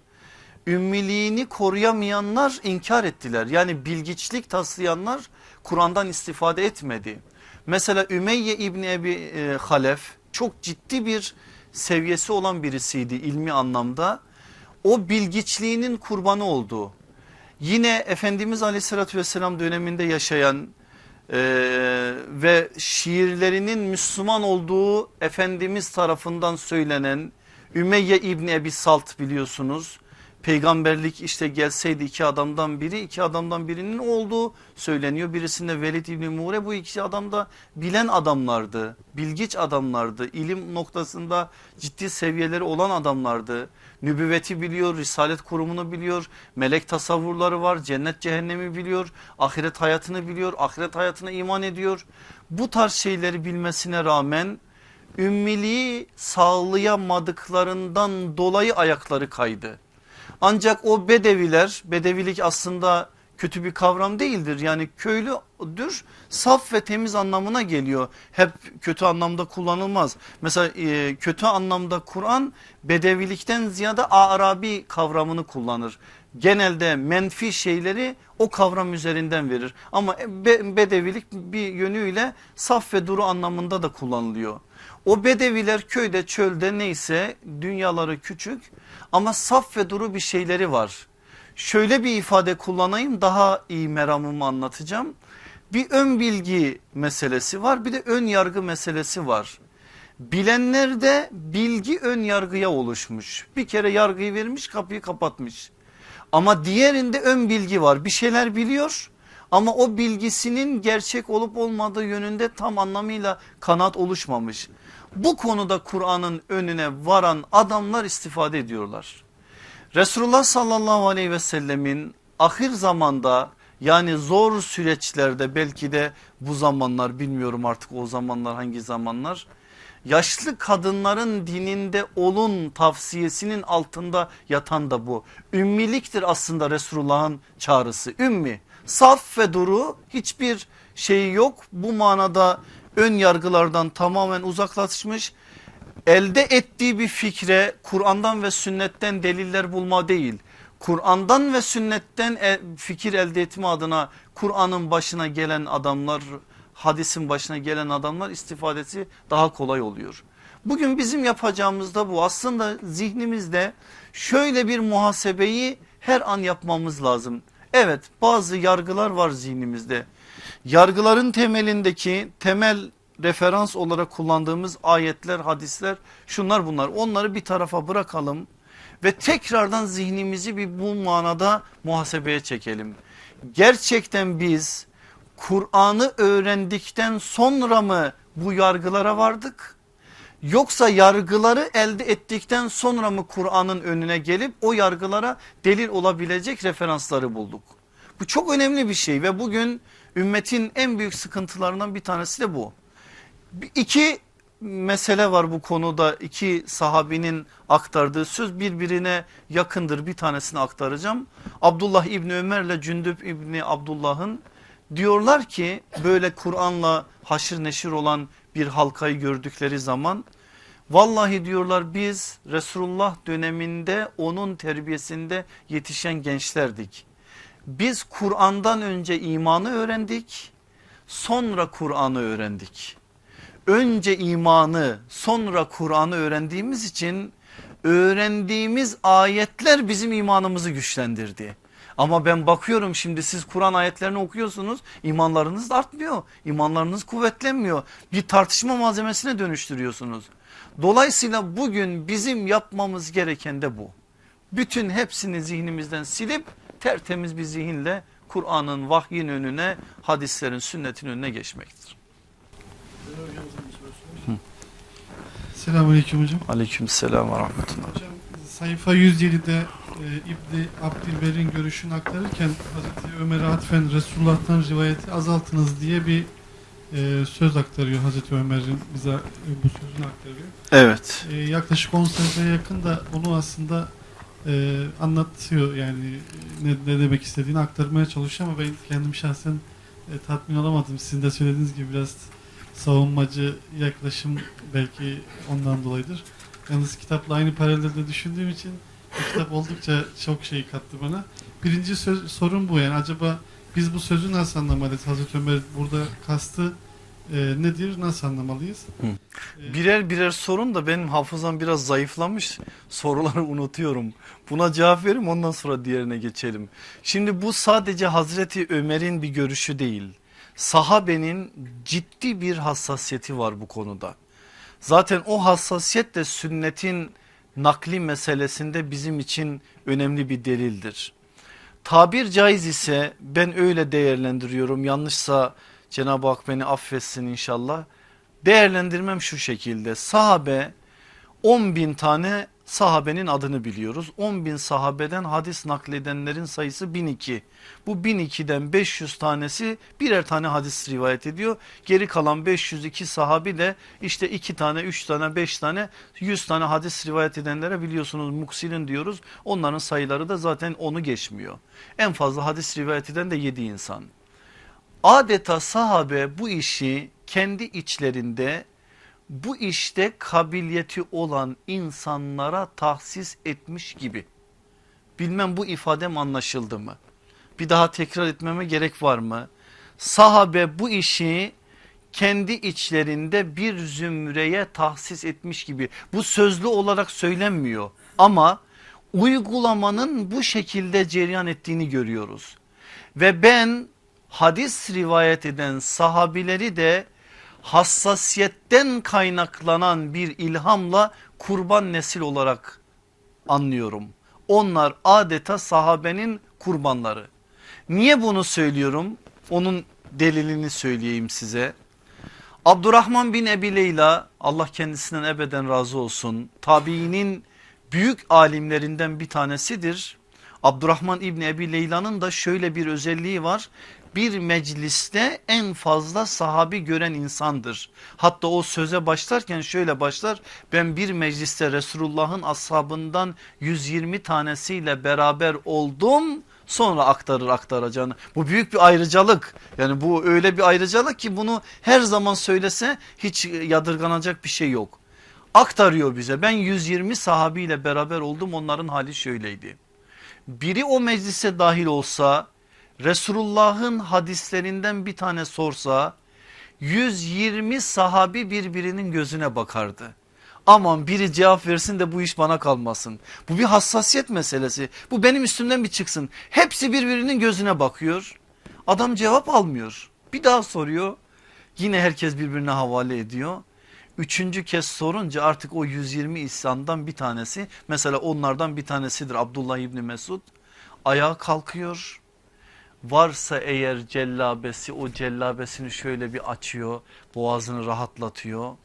Ümmiliğini koruyamayanlar inkar ettiler. Yani bilgiçlik taslayanlar Kur'an'dan istifade etmedi. Mesela Ümeyye İbni Ebi e, Halef çok ciddi bir seviyesi olan birisiydi ilmi anlamda. O bilgiçliğinin kurbanı oldu. Yine Efendimiz Aleyhisselatü Vesselam döneminde yaşayan e, ve şiirlerinin Müslüman olduğu Efendimiz tarafından söylenen Ümeyye İbni Ebi Salt biliyorsunuz. Peygamberlik işte gelseydi iki adamdan biri iki adamdan birinin olduğu söyleniyor. Birisinde Velid İbni Mure bu iki adam da bilen adamlardı. Bilgiç adamlardı. ilim noktasında ciddi seviyeleri olan adamlardı. Nübüvveti biliyor, risalet kurumunu biliyor, melek tasavvurları var, cennet cehennemi biliyor, ahiret hayatını biliyor, ahiret hayatına iman ediyor. Bu tarz şeyleri bilmesine rağmen ümmiliği sağlayamadıklarından dolayı ayakları kaydı. Ancak o bedeviler, bedevilik aslında kötü bir kavram değildir. Yani köylüdür saf ve temiz anlamına geliyor. Hep kötü anlamda kullanılmaz. Mesela e, kötü anlamda Kur'an bedevilikten ziyade arabi kavramını kullanır. Genelde menfi şeyleri o kavram üzerinden verir. Ama be, bedevilik bir yönüyle saf ve duru anlamında da kullanılıyor. O bedeviler köyde çölde neyse dünyaları küçük ama saf ve duru bir şeyleri var. Şöyle bir ifade kullanayım daha iyi meramımı anlatacağım. Bir ön bilgi meselesi var bir de ön yargı meselesi var. Bilenlerde bilgi ön yargıya oluşmuş. Bir kere yargıyı vermiş kapıyı kapatmış. Ama diğerinde ön bilgi var bir şeyler biliyor ama o bilgisinin gerçek olup olmadığı yönünde tam anlamıyla kanat oluşmamış. Bu konuda Kur'an'ın önüne varan adamlar istifade ediyorlar. Resulullah sallallahu aleyhi ve sellemin ahir zamanda yani zor süreçlerde belki de bu zamanlar bilmiyorum artık o zamanlar hangi zamanlar yaşlı kadınların dininde olun tavsiyesinin altında yatan da bu. Ümmiliktir aslında Resulullah'ın çağrısı ümmi Saf ve duru hiçbir şeyi yok. Bu manada ön yargılardan tamamen uzaklaşmış. Elde ettiği bir fikre Kur'an'dan ve sünnetten deliller bulma değil. Kur'an'dan ve sünnetten e, fikir elde etme adına Kur'an'ın başına gelen adamlar, hadisin başına gelen adamlar istifadesi daha kolay oluyor. Bugün bizim yapacağımız da bu aslında zihnimizde şöyle bir muhasebeyi her an yapmamız lazım. Evet bazı yargılar var zihnimizde. Yargıların temelindeki temel referans olarak kullandığımız ayetler, hadisler şunlar bunlar. Onları bir tarafa bırakalım ve tekrardan zihnimizi bir bu manada muhasebeye çekelim. Gerçekten biz Kur'an'ı öğrendikten sonra mı bu yargılara vardık? Yoksa yargıları elde ettikten sonra mı Kur'an'ın önüne gelip o yargılara delil olabilecek referansları bulduk? Bu çok önemli bir şey ve bugün ümmetin en büyük sıkıntılarından bir tanesi de bu. İki mesele var bu konuda iki sahabinin aktardığı söz birbirine yakındır bir tanesini aktaracağım. Abdullah İbni Ömer ile Cündüp İbni Abdullah'ın diyorlar ki böyle Kur'an'la haşır neşir olan bir halkayı gördükleri zaman vallahi diyorlar biz Resulullah döneminde onun terbiyesinde yetişen gençlerdik. Biz Kur'an'dan önce imanı öğrendik sonra Kur'an'ı öğrendik. Önce imanı sonra Kur'an'ı öğrendiğimiz için öğrendiğimiz ayetler bizim imanımızı güçlendirdi. Ama ben bakıyorum şimdi siz Kur'an ayetlerini okuyorsunuz imanlarınız artmıyor. imanlarınız kuvvetlenmiyor. Bir tartışma malzemesine dönüştürüyorsunuz. Dolayısıyla bugün bizim yapmamız gereken de bu. Bütün hepsini zihnimizden silip tertemiz bir zihinle Kur'an'ın vahyin önüne hadislerin sünnetin önüne geçmektir. Selamünaleyküm hocam. Aleyküm selam ve rahmetullah. Hocam sayfa 107'de e, İbni Abdilber'in görüşünü aktarırken Hazreti Ömer'e atfen Resulullah'tan rivayeti azaltınız diye bir e, söz aktarıyor Hazreti Ömer'in bize e, bu sözünü aktarıyor. Evet. E, yaklaşık 10 sayfaya yakın da onu aslında e, anlatıyor yani ne, ne demek istediğini aktarmaya çalışıyor ama ben kendim şahsen e, tatmin olamadım. Sizin de söylediğiniz gibi biraz savunmacı yaklaşım belki ondan dolayıdır. Yalnız kitapla aynı paralelde düşündüğüm için kitap oldukça çok şey kattı bana. Birinci söz, sorun bu yani acaba biz bu sözü nasıl anlamalıyız? Hazreti Ömer burada kastı e, nedir? Nasıl anlamalıyız? Hı. E, Birer birer sorun da benim hafızam biraz zayıflamış. Soruları unutuyorum. Buna cevap verim ondan sonra diğerine geçelim. Şimdi bu sadece Hazreti Ömer'in bir görüşü değil. Sahabenin ciddi bir hassasiyeti var bu konuda. Zaten o hassasiyet de sünnetin nakli meselesinde bizim için önemli bir delildir. Tabir caiz ise ben öyle değerlendiriyorum. Yanlışsa Cenab-ı Hak beni affetsin inşallah. Değerlendirmem şu şekilde sahabe 10 bin tane sahabenin adını biliyoruz. 10 bin sahabeden hadis nakledenlerin sayısı 1002. Bu 1002'den 500 tanesi birer tane hadis rivayet ediyor. Geri kalan 502 sahabi de işte 2 tane 3 tane 5 tane 100 tane hadis rivayet edenlere biliyorsunuz muksilin diyoruz. Onların sayıları da zaten onu geçmiyor. En fazla hadis rivayet eden de 7 insan. Adeta sahabe bu işi kendi içlerinde bu işte kabiliyeti olan insanlara tahsis etmiş gibi. Bilmem bu ifadem anlaşıldı mı? Bir daha tekrar etmeme gerek var mı? Sahabe bu işi kendi içlerinde bir zümreye tahsis etmiş gibi. Bu sözlü olarak söylenmiyor ama uygulamanın bu şekilde cereyan ettiğini görüyoruz. Ve ben hadis rivayet eden sahabileri de hassasiyetten kaynaklanan bir ilhamla kurban nesil olarak anlıyorum. Onlar adeta sahabenin kurbanları. Niye bunu söylüyorum? Onun delilini söyleyeyim size. Abdurrahman bin Ebi Leyla Allah kendisinden ebeden razı olsun. Tabiinin büyük alimlerinden bir tanesidir. Abdurrahman İbni Ebi Leyla'nın da şöyle bir özelliği var bir mecliste en fazla sahabi gören insandır. Hatta o söze başlarken şöyle başlar ben bir mecliste Resulullah'ın ashabından 120 tanesiyle beraber oldum sonra aktarır aktaracağını. Bu büyük bir ayrıcalık yani bu öyle bir ayrıcalık ki bunu her zaman söylese hiç yadırganacak bir şey yok. Aktarıyor bize ben 120 sahabiyle beraber oldum onların hali şöyleydi. Biri o meclise dahil olsa Resulullah'ın hadislerinden bir tane sorsa 120 sahabi birbirinin gözüne bakardı. Aman biri cevap versin de bu iş bana kalmasın. Bu bir hassasiyet meselesi. Bu benim üstümden bir çıksın. Hepsi birbirinin gözüne bakıyor. Adam cevap almıyor. Bir daha soruyor. Yine herkes birbirine havale ediyor. Üçüncü kez sorunca artık o 120 insandan bir tanesi mesela onlardan bir tanesidir Abdullah İbni Mesud. Ayağa kalkıyor varsa eğer cellabesi o cellabesini şöyle bir açıyor boğazını rahatlatıyor.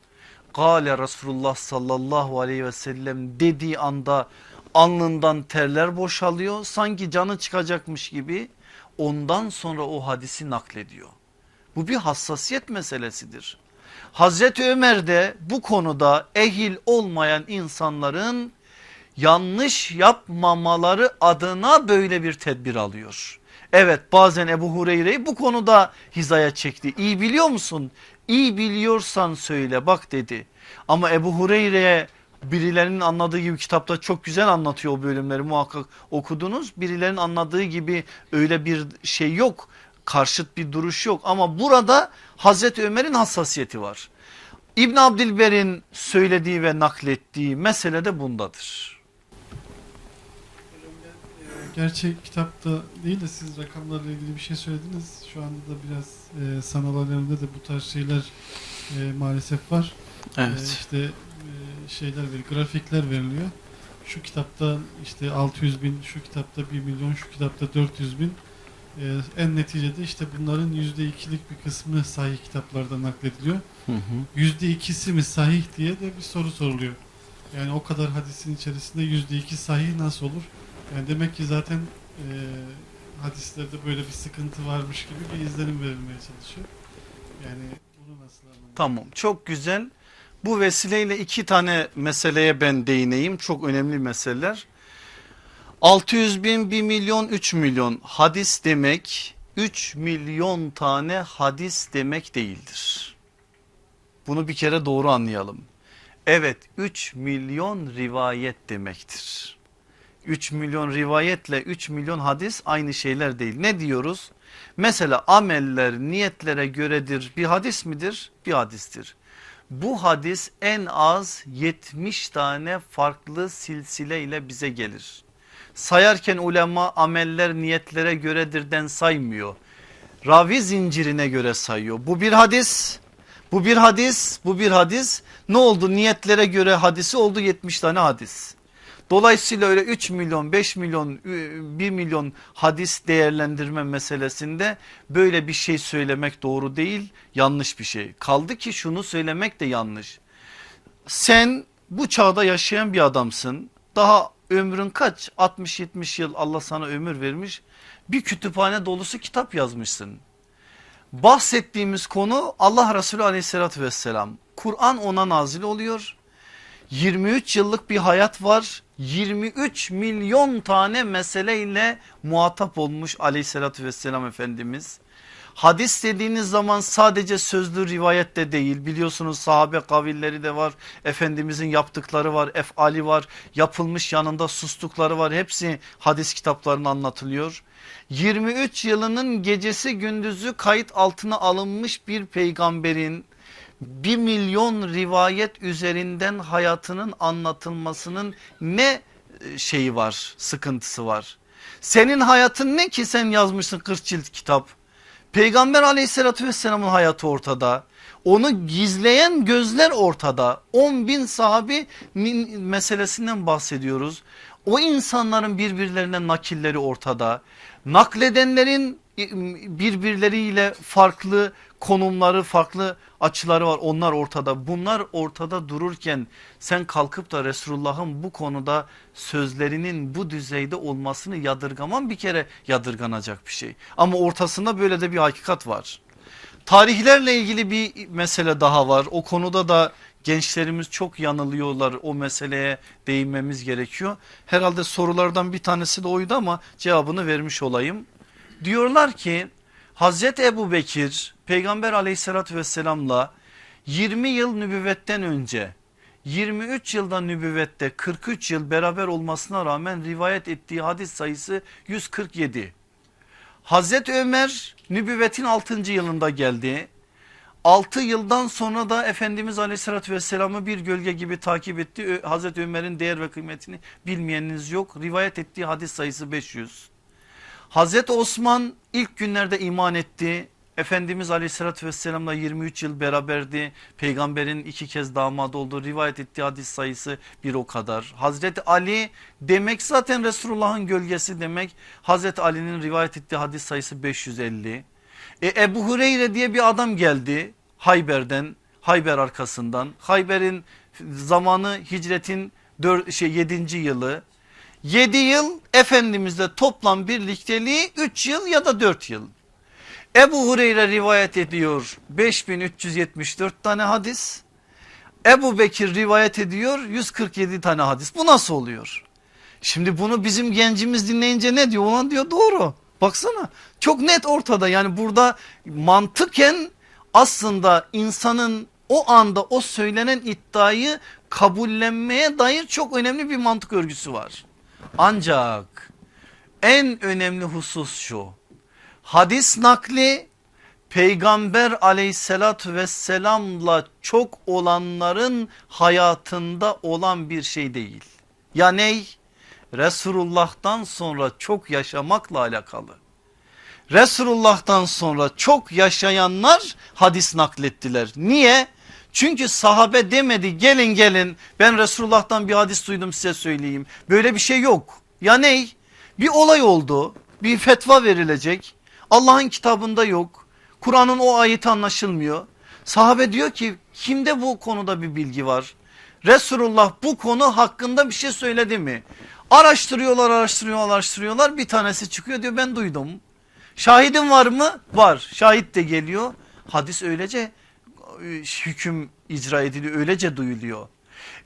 Gale Resulullah sallallahu aleyhi ve sellem dediği anda alnından terler boşalıyor sanki canı çıkacakmış gibi ondan sonra o hadisi naklediyor. Bu bir hassasiyet meselesidir. Hazreti Ömer de bu konuda ehil olmayan insanların yanlış yapmamaları adına böyle bir tedbir alıyor. Evet bazen Ebu Hureyre'yi bu konuda hizaya çekti. İyi biliyor musun? İyi biliyorsan söyle bak dedi. Ama Ebu Hureyre'ye birilerinin anladığı gibi kitapta çok güzel anlatıyor o bölümleri muhakkak okudunuz. Birilerinin anladığı gibi öyle bir şey yok. Karşıt bir duruş yok ama burada Hazreti Ömer'in hassasiyeti var. İbn Abdilber'in söylediği ve naklettiği mesele de bundadır. Gerçi kitapta değil de siz rakamlarla ilgili bir şey söylediniz. Şu anda da biraz e, sanal alemde de bu tarz şeyler e, maalesef var. E, işte e, şeyler ver, grafikler veriliyor. Şu kitapta işte 600 bin, şu kitapta 1 milyon, şu kitapta 400 bin. E, en neticede işte bunların %2'lik bir kısmı sahih kitaplarda naklediliyor. Hı hı. %2'si mi sahih diye de bir soru soruluyor. Yani o kadar hadisin içerisinde %2 sahih nasıl olur? Yani demek ki zaten e, hadislerde böyle bir sıkıntı varmış gibi bir izlenim verilmeye çalışıyor. Yani bunu nasıl anlamak? Tamam çok güzel. Bu vesileyle iki tane meseleye ben değineyim. Çok önemli meseleler. 600 bin, 1 milyon, 3 milyon hadis demek 3 milyon tane hadis demek değildir. Bunu bir kere doğru anlayalım. Evet 3 milyon rivayet demektir. 3 milyon rivayetle 3 milyon hadis aynı şeyler değil. Ne diyoruz? Mesela ameller niyetlere göredir bir hadis midir? Bir hadistir. Bu hadis en az 70 tane farklı silsile ile bize gelir. Sayarken ulema ameller niyetlere göredirden saymıyor. Ravi zincirine göre sayıyor. Bu bir hadis, bu bir hadis, bu bir hadis. Ne oldu? Niyetlere göre hadisi oldu 70 tane hadis. Dolayısıyla öyle 3 milyon 5 milyon 1 milyon hadis değerlendirme meselesinde böyle bir şey söylemek doğru değil yanlış bir şey. Kaldı ki şunu söylemek de yanlış. Sen bu çağda yaşayan bir adamsın daha ömrün kaç 60-70 yıl Allah sana ömür vermiş bir kütüphane dolusu kitap yazmışsın. Bahsettiğimiz konu Allah Resulü aleyhissalatü vesselam Kur'an ona nazil oluyor 23 yıllık bir hayat var 23 milyon tane meseleyle muhatap olmuş aleyhissalatü vesselam Efendimiz. Hadis dediğiniz zaman sadece sözlü rivayet de değil biliyorsunuz sahabe kavilleri de var. Efendimizin yaptıkları var efali var yapılmış yanında sustukları var hepsi hadis kitaplarında anlatılıyor. 23 yılının gecesi gündüzü kayıt altına alınmış bir peygamberin bir milyon rivayet üzerinden hayatının anlatılmasının ne e, şeyi var sıkıntısı var. Senin hayatın ne ki sen yazmışsın 40 cilt kitap. Peygamber aleyhissalatü vesselamın hayatı ortada. Onu gizleyen gözler ortada. 10 bin sahabi meselesinden bahsediyoruz. O insanların birbirlerine nakilleri ortada. Nakledenlerin birbirleriyle farklı konumları farklı açıları var onlar ortada bunlar ortada dururken sen kalkıp da Resulullah'ın bu konuda sözlerinin bu düzeyde olmasını yadırgaman bir kere yadırganacak bir şey ama ortasında böyle de bir hakikat var. Tarihlerle ilgili bir mesele daha var o konuda da Gençlerimiz çok yanılıyorlar o meseleye değinmemiz gerekiyor. Herhalde sorulardan bir tanesi de oydu ama cevabını vermiş olayım. Diyorlar ki Hazreti Ebu Bekir peygamber aleyhissalatü vesselamla 20 yıl nübüvvetten önce 23 yılda nübüvvette 43 yıl beraber olmasına rağmen rivayet ettiği hadis sayısı 147. Hazreti Ömer nübüvvetin 6. yılında geldi. 6 yıldan sonra da Efendimiz Aleyhisselatü Vesselam'ı bir gölge gibi takip etti. Hazreti Ömer'in değer ve kıymetini bilmeyeniniz yok. Rivayet ettiği hadis sayısı 500. Hazreti Osman ilk günlerde iman etti. Efendimiz Aleyhisselatü Vesselam'la 23 yıl beraberdi. Peygamberin iki kez damadı oldu. Rivayet ettiği hadis sayısı bir o kadar. Hazreti Ali demek zaten Resulullah'ın gölgesi demek. Hazreti Ali'nin rivayet ettiği hadis sayısı 550. E, Ebu Hureyre diye bir adam geldi Hayber'den, Hayber arkasından. Hayber'in zamanı hicretin 4, şey 7. yılı. 7 yıl Efendimiz'de toplam birlikteliği 3 yıl ya da 4 yıl. Ebu Hureyre rivayet ediyor 5374 tane hadis. Ebu Bekir rivayet ediyor 147 tane hadis. Bu nasıl oluyor? Şimdi bunu bizim gencimiz dinleyince ne diyor? Ulan diyor doğru. Baksana çok net ortada yani burada mantıken aslında insanın o anda o söylenen iddiayı kabullenmeye dair çok önemli bir mantık örgüsü var. Ancak en önemli husus şu hadis nakli peygamber aleyhissalatü vesselamla çok olanların hayatında olan bir şey değil. Ya ney? Resulullah'tan sonra çok yaşamakla alakalı. Resulullah'tan sonra çok yaşayanlar hadis naklettiler. Niye? Çünkü sahabe demedi gelin gelin ben Resulullah'tan bir hadis duydum size söyleyeyim. Böyle bir şey yok. Ya ney? Bir olay oldu bir fetva verilecek Allah'ın kitabında yok. Kur'an'ın o ayeti anlaşılmıyor. Sahabe diyor ki kimde bu konuda bir bilgi var? Resulullah bu konu hakkında bir şey söyledi mi? Araştırıyorlar araştırıyorlar araştırıyorlar bir tanesi çıkıyor diyor ben duydum. Şahidin var mı? Var. Şahit de geliyor. Hadis öylece e, hüküm icra ediliyor öylece duyuluyor.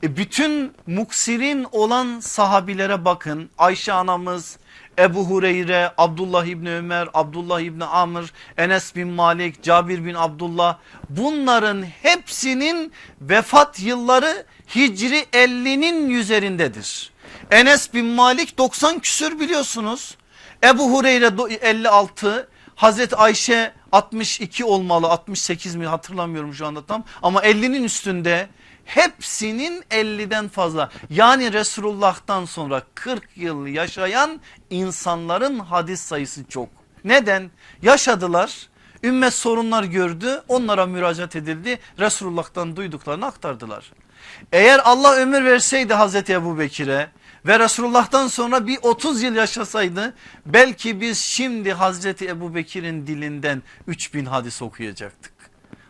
E bütün muksirin olan sahabilere bakın. Ayşe anamız, Ebu Hureyre, Abdullah İbni Ömer, Abdullah İbni Amr, Enes bin Malik, Cabir bin Abdullah bunların hepsinin vefat yılları Hicri 50'nin üzerindedir. Enes bin Malik 90 küsür biliyorsunuz. Ebu Hureyre 56, Hazreti Ayşe 62 olmalı 68 mi hatırlamıyorum şu anda tam ama 50'nin üstünde hepsinin 50'den fazla yani Resulullah'tan sonra 40 yıl yaşayan insanların hadis sayısı çok. Neden? Yaşadılar ümmet sorunlar gördü onlara müracaat edildi Resulullah'tan duyduklarını aktardılar. Eğer Allah ömür verseydi Hazreti Ebu Bekir'e ve Resulullah'tan sonra bir 30 yıl yaşasaydı belki biz şimdi Hazreti Ebu Bekir'in dilinden 3000 hadis okuyacaktık.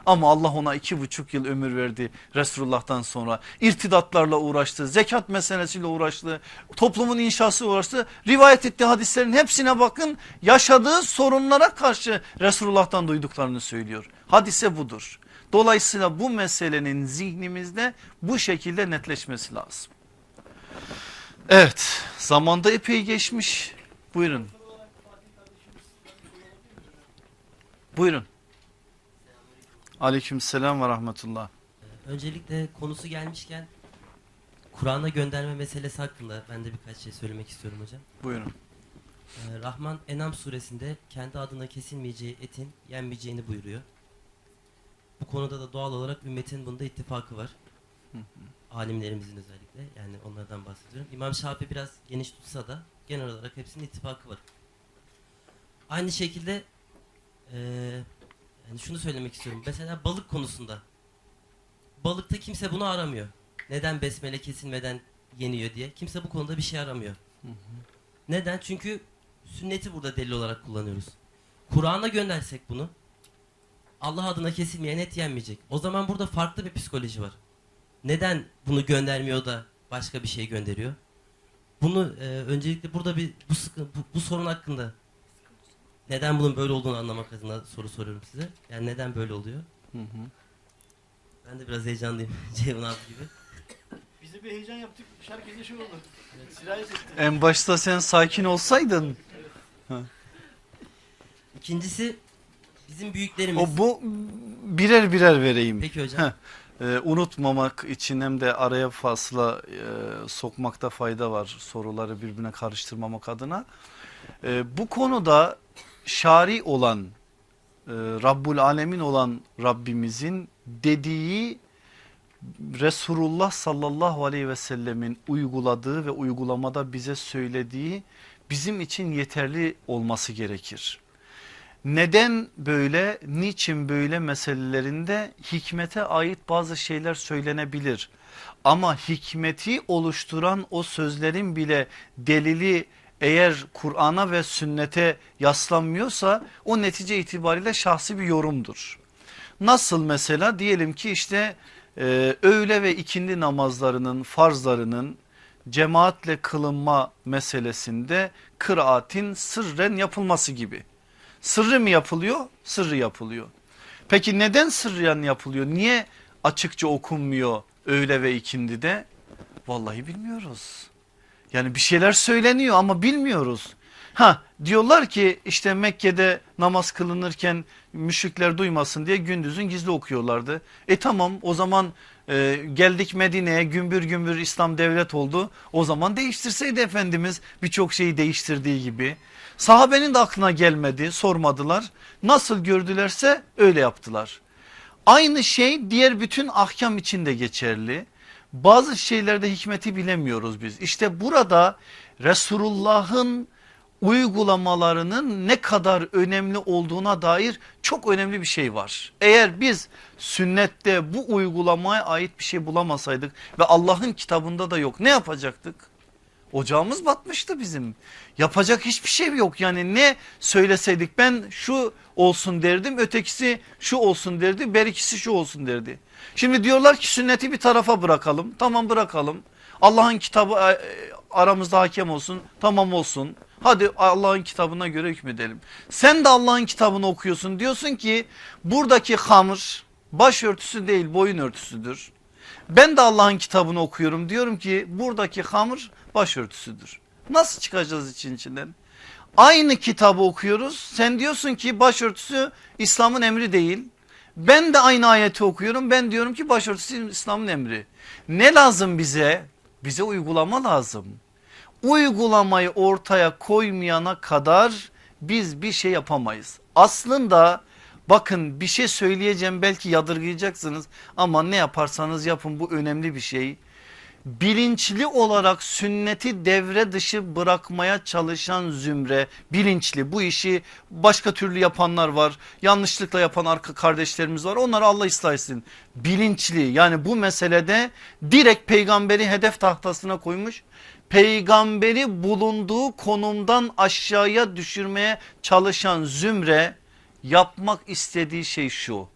Ama Allah ona iki buçuk yıl ömür verdi Resulullah'tan sonra. İrtidatlarla uğraştı, zekat meselesiyle uğraştı, toplumun inşası uğraştı. Rivayet ettiği hadislerin hepsine bakın yaşadığı sorunlara karşı Resulullah'tan duyduklarını söylüyor. Hadise budur. Dolayısıyla bu meselenin zihnimizde bu şekilde netleşmesi lazım. Evet zamanda epey geçmiş. Buyurun. Buyurun. Aleykümselam ve rahmetullah. Öncelikle konusu gelmişken Kur'an'a gönderme meselesi hakkında ben de birkaç şey söylemek istiyorum hocam. Buyurun. Ee, Rahman Enam suresinde kendi adına kesilmeyeceği etin yenmeyeceğini buyuruyor. Bu konuda da doğal olarak ümmetin bunda ittifakı var. Alimlerimizin özellikle yani onlardan bahsediyorum. İmam Şafii biraz geniş tutsa da genel olarak hepsinin ittifakı var. Aynı şekilde eee, yani şunu söylemek istiyorum. Mesela balık konusunda balıkta kimse bunu aramıyor. Neden besmele kesilmeden yeniyor diye. Kimse bu konuda bir şey aramıyor. Neden? Çünkü sünneti burada delil olarak kullanıyoruz. Kur'an'a göndersek bunu Allah adına kesilmeyen et yenmeyecek. O zaman burada farklı bir psikoloji var. Neden bunu göndermiyor da başka bir şey gönderiyor? Bunu e, öncelikle burada bir bu, sıkı, bu, bu sorun hakkında neden bunun böyle olduğunu anlamak adına soru soruyorum size. Yani neden böyle oluyor? Hı hı. Ben de biraz heyecanlıyım. Ceyhun abi gibi. Bize bir heyecan yaptık. Herkese şey oldu. Sirayet etti. En başta sen sakin olsaydın. İkincisi bizim büyüklerimiz. O bu birer birer vereyim. Peki hocam. Heh. Ee, unutmamak için hem de araya fazla e, sokmakta fayda var soruları birbirine karıştırmamak adına. Ee, bu konuda şari olan e, Rabbul Alemin olan Rabbimizin dediği Resulullah sallallahu aleyhi ve sellemin uyguladığı ve uygulamada bize söylediği bizim için yeterli olması gerekir. Neden böyle, niçin böyle meselelerinde hikmete ait bazı şeyler söylenebilir. Ama hikmeti oluşturan o sözlerin bile delili eğer Kur'an'a ve sünnete yaslanmıyorsa o netice itibariyle şahsi bir yorumdur. Nasıl mesela diyelim ki işte e, öğle ve ikindi namazlarının farzlarının cemaatle kılınma meselesinde kıraatin sırren yapılması gibi. Sırrı mı yapılıyor? Sırrı yapılıyor. Peki neden sırrıyan yapılıyor? Niye açıkça okunmuyor öğle ve ikindide? Vallahi bilmiyoruz. Yani bir şeyler söyleniyor ama bilmiyoruz. Ha diyorlar ki işte Mekke'de namaz kılınırken müşrikler duymasın diye gündüzün gizli okuyorlardı. E tamam o zaman e, geldik Medine'ye gümbür gümbür İslam devlet oldu. O zaman değiştirseydi Efendimiz birçok şeyi değiştirdiği gibi. Sahabenin de aklına gelmedi sormadılar. Nasıl gördülerse öyle yaptılar. Aynı şey diğer bütün ahkam için de geçerli. Bazı şeylerde hikmeti bilemiyoruz biz. İşte burada Resulullah'ın uygulamalarının ne kadar önemli olduğuna dair çok önemli bir şey var. Eğer biz sünnette bu uygulamaya ait bir şey bulamasaydık ve Allah'ın kitabında da yok ne yapacaktık? Ocağımız batmıştı bizim. Yapacak hiçbir şey yok. Yani ne söyleseydik ben şu olsun derdim ötekisi şu olsun derdi berikisi şu olsun derdi. Şimdi diyorlar ki sünneti bir tarafa bırakalım. Tamam bırakalım. Allah'ın kitabı e, aramızda hakem olsun. Tamam olsun. Hadi Allah'ın kitabına göre hükmedelim. Sen de Allah'ın kitabını okuyorsun. Diyorsun ki buradaki hamur başörtüsü değil boyun örtüsüdür. Ben de Allah'ın kitabını okuyorum. Diyorum ki buradaki hamur başörtüsüdür. Nasıl çıkacağız için içinden? Aynı kitabı okuyoruz. Sen diyorsun ki başörtüsü İslam'ın emri değil. Ben de aynı ayeti okuyorum. Ben diyorum ki başörtüsü İslam'ın emri. Ne lazım bize? Bize uygulama lazım. Uygulamayı ortaya koymayana kadar biz bir şey yapamayız. Aslında bakın bir şey söyleyeceğim belki yadırgayacaksınız ama ne yaparsanız yapın bu önemli bir şey bilinçli olarak sünneti devre dışı bırakmaya çalışan zümre. Bilinçli. Bu işi başka türlü yapanlar var. Yanlışlıkla yapan arka kardeşlerimiz var. Onları Allah ıslah etsin. Bilinçli. Yani bu meselede direkt peygamberi hedef tahtasına koymuş. Peygamberi bulunduğu konumdan aşağıya düşürmeye çalışan zümre yapmak istediği şey şu.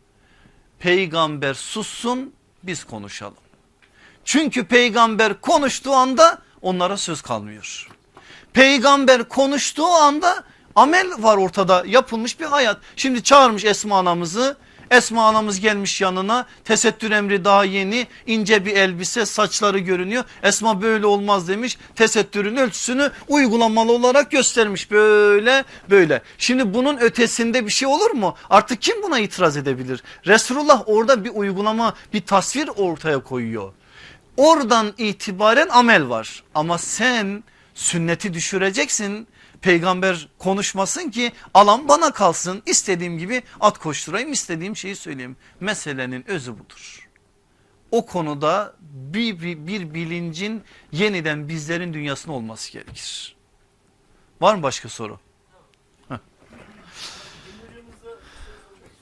Peygamber sussun biz konuşalım çünkü peygamber konuştuğu anda onlara söz kalmıyor. Peygamber konuştuğu anda amel var ortada yapılmış bir hayat. Şimdi çağırmış Esma anamızı. Esma anamız gelmiş yanına tesettür emri daha yeni ince bir elbise saçları görünüyor. Esma böyle olmaz demiş tesettürün ölçüsünü uygulamalı olarak göstermiş böyle böyle. Şimdi bunun ötesinde bir şey olur mu? Artık kim buna itiraz edebilir? Resulullah orada bir uygulama bir tasvir ortaya koyuyor. Oradan itibaren amel var ama sen sünneti düşüreceksin. Peygamber konuşmasın ki alan bana kalsın istediğim gibi at koşturayım istediğim şeyi söyleyeyim. Meselenin özü budur. O konuda bir, bir, bir bilincin yeniden bizlerin dünyasında olması gerekir. Var mı başka soru?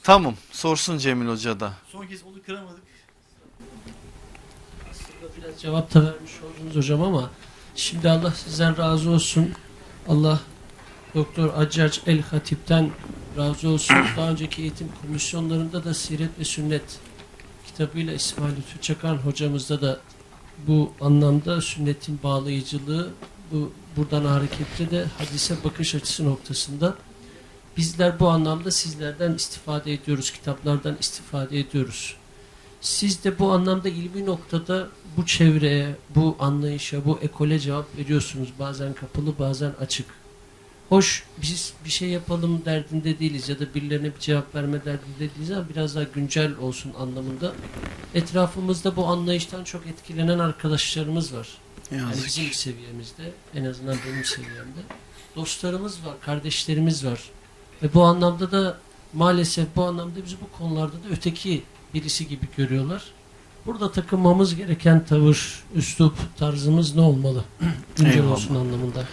Tamam sorsun Cemil Hoca da. Son kez onu kıramadık. Biraz cevap da vermiş oldunuz hocam ama şimdi Allah sizden razı olsun. Allah Doktor Accac El Hatip'ten razı olsun. Daha önceki eğitim komisyonlarında da Siret ve Sünnet kitabıyla İsmail Lütfü Çakan hocamızda da bu anlamda sünnetin bağlayıcılığı bu buradan hareketle de hadise bakış açısı noktasında bizler bu anlamda sizlerden istifade ediyoruz, kitaplardan istifade ediyoruz. Siz de bu anlamda ilmi noktada bu çevreye, bu anlayışa, bu ekole cevap veriyorsunuz. Bazen kapalı, bazen açık. Hoş biz bir şey yapalım derdinde değiliz ya da birilerine bir cevap verme derdinde değiliz ama biraz daha güncel olsun anlamında. Etrafımızda bu anlayıştan çok etkilenen arkadaşlarımız var. Yani bizim seviyemizde, en azından benim seviyemde. Dostlarımız var, kardeşlerimiz var. Ve bu anlamda da maalesef bu anlamda bizi bu konularda da öteki birisi gibi görüyorlar. Burada takınmamız gereken tavır, üslup, tarzımız ne olmalı? Güncel olsun anlamında.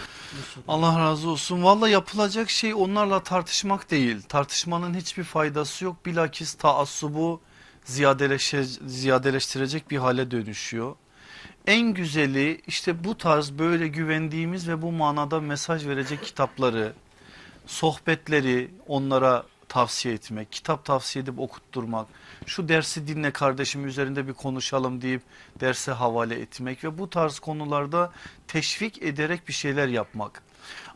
Allah razı olsun. Valla yapılacak şey onlarla tartışmak değil. Tartışmanın hiçbir faydası yok. Bilakis taassubu ziyadeleşe, ziyadeleştirecek bir hale dönüşüyor. En güzeli işte bu tarz böyle güvendiğimiz ve bu manada mesaj verecek kitapları, sohbetleri onlara tavsiye etmek, kitap tavsiye edip okutturmak, şu dersi dinle kardeşim üzerinde bir konuşalım deyip derse havale etmek ve bu tarz konularda teşvik ederek bir şeyler yapmak.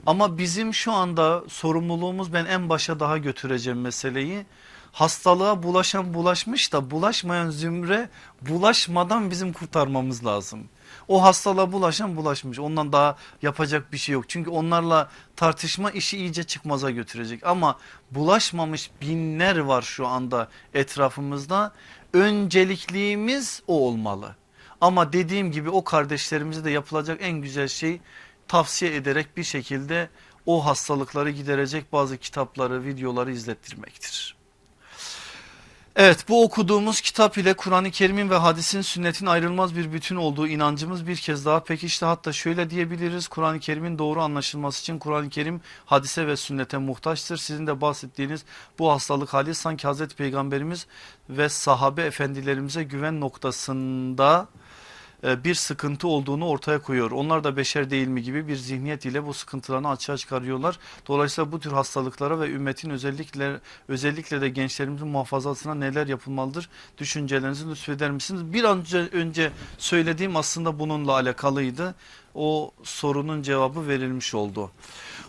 Ama bizim şu anda sorumluluğumuz ben en başa daha götüreceğim meseleyi. Hastalığa bulaşan bulaşmış da bulaşmayan zümre bulaşmadan bizim kurtarmamız lazım. O hastalığa bulaşan bulaşmış ondan daha yapacak bir şey yok. Çünkü onlarla tartışma işi iyice çıkmaza götürecek. Ama bulaşmamış binler var şu anda etrafımızda. Öncelikliğimiz o olmalı. Ama dediğim gibi o kardeşlerimize de yapılacak en güzel şey tavsiye ederek bir şekilde o hastalıkları giderecek bazı kitapları, videoları izlettirmektir. Evet bu okuduğumuz kitap ile Kur'an-ı Kerim'in ve hadisin sünnetin ayrılmaz bir bütün olduğu inancımız bir kez daha pekişti. Hatta şöyle diyebiliriz Kur'an-ı Kerim'in doğru anlaşılması için Kur'an-ı Kerim hadise ve sünnete muhtaçtır. Sizin de bahsettiğiniz bu hastalık hali sanki Hazreti Peygamberimiz ve sahabe efendilerimize güven noktasında bir sıkıntı olduğunu ortaya koyuyor. Onlar da beşer değil mi gibi bir zihniyet ile bu sıkıntılarını açığa çıkarıyorlar. Dolayısıyla bu tür hastalıklara ve ümmetin özellikle özellikle de gençlerimizin muhafazasına neler yapılmalıdır? Düşüncelerinizi lütfeder misiniz? Bir an önce söylediğim aslında bununla alakalıydı. O sorunun cevabı verilmiş oldu.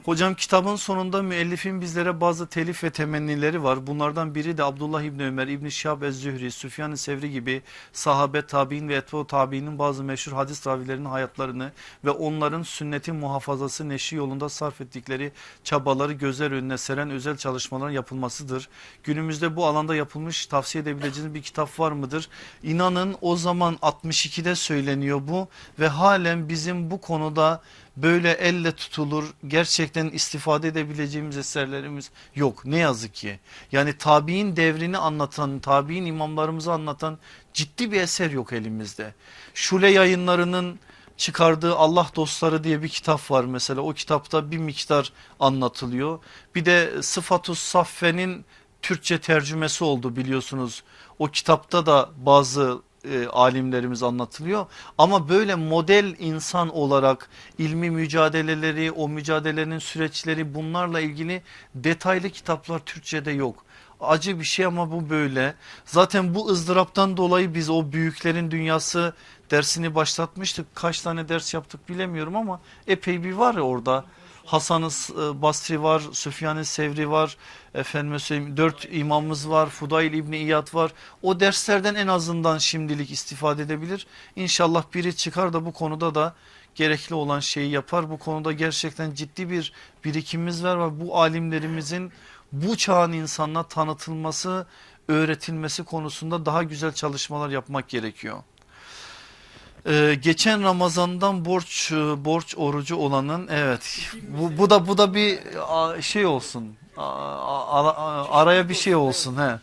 Hocam kitabın sonunda müellifin bizlere bazı telif ve temennileri var. Bunlardan biri de Abdullah İbni Ömer, İbni Şihab Ez-Zühri, Süfyan-ı Sevri gibi sahabe, tabi'in ve etbu tabi'inin bazı meşhur hadis ravilerinin hayatlarını ve onların sünnetin muhafazası neşri yolunda sarf ettikleri çabaları gözler önüne seren özel çalışmalar yapılmasıdır. Günümüzde bu alanda yapılmış tavsiye edebileceğiniz bir kitap var mıdır? İnanın o zaman 62'de söyleniyor bu ve halen bizim bu konuda böyle elle tutulur gerçekten istifade edebileceğimiz eserlerimiz yok ne yazık ki. Yani tabi'in devrini anlatan tabi'in imamlarımızı anlatan ciddi bir eser yok elimizde. Şule yayınlarının çıkardığı Allah dostları diye bir kitap var mesela o kitapta bir miktar anlatılıyor. Bir de Sıfatus Saffe'nin Türkçe tercümesi oldu biliyorsunuz. O kitapta da bazı e, alimlerimiz anlatılıyor. Ama böyle model insan olarak ilmi mücadeleleri, o mücadelenin süreçleri bunlarla ilgili detaylı kitaplar Türkçe'de yok. Acı bir şey ama bu böyle. Zaten bu ızdıraptan dolayı biz o büyüklerin dünyası dersini başlatmıştık. Kaç tane ders yaptık bilemiyorum ama epey bir var orada. Hasan-ı Basri var, Süfyan-ı Sevri var, efendim söyleyeyim dört imamımız var, Fudayl İbni İyad var. O derslerden en azından şimdilik istifade edebilir. İnşallah biri çıkar da bu konuda da gerekli olan şeyi yapar. Bu konuda gerçekten ciddi bir birikimimiz var ve bu alimlerimizin bu çağın insanına tanıtılması, öğretilmesi konusunda daha güzel çalışmalar yapmak gerekiyor. Ee, geçen Ramazan'dan borç e, borç orucu olanın evet bu, bu da bu da bir şey olsun araya bir şey olsun he.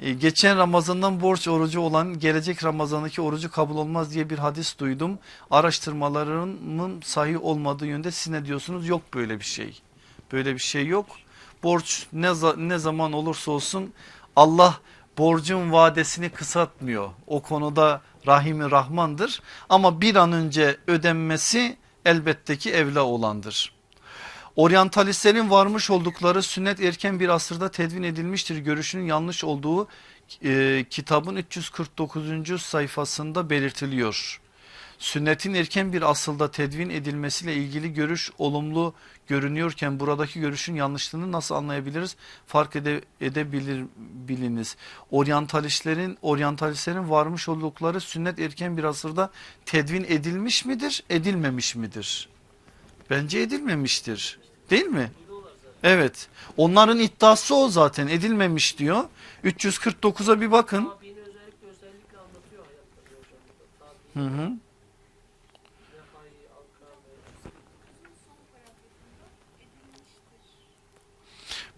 Ee, geçen Ramazan'dan borç orucu olan gelecek Ramazan'daki orucu kabul olmaz diye bir hadis duydum. Araştırmalarımın sahih olmadığı yönde siz ne diyorsunuz? Yok böyle bir şey. Böyle bir şey yok. Borç ne, ne zaman olursa olsun Allah borcun vadesini kısaltmıyor. O konuda Rahimi Rahmandır ama bir an önce ödenmesi elbette ki evla olandır. Oryantalistlerin varmış oldukları sünnet erken bir asırda tedvin edilmiştir görüşünün yanlış olduğu e, kitabın 349. sayfasında belirtiliyor. Sünnetin erken bir asılda tedvin edilmesiyle ilgili görüş olumlu görünüyorken buradaki görüşün yanlışlığını nasıl anlayabiliriz? Fark ede, edebilir biliniz. Oryantalistlerin oryantalistlerin varmış oldukları sünnet erken bir asırda tedvin edilmiş midir, edilmemiş midir? Bence edilmemiştir. Değil mi? Evet. Onların iddiası o zaten edilmemiş diyor. 349'a bir bakın. Hı hı.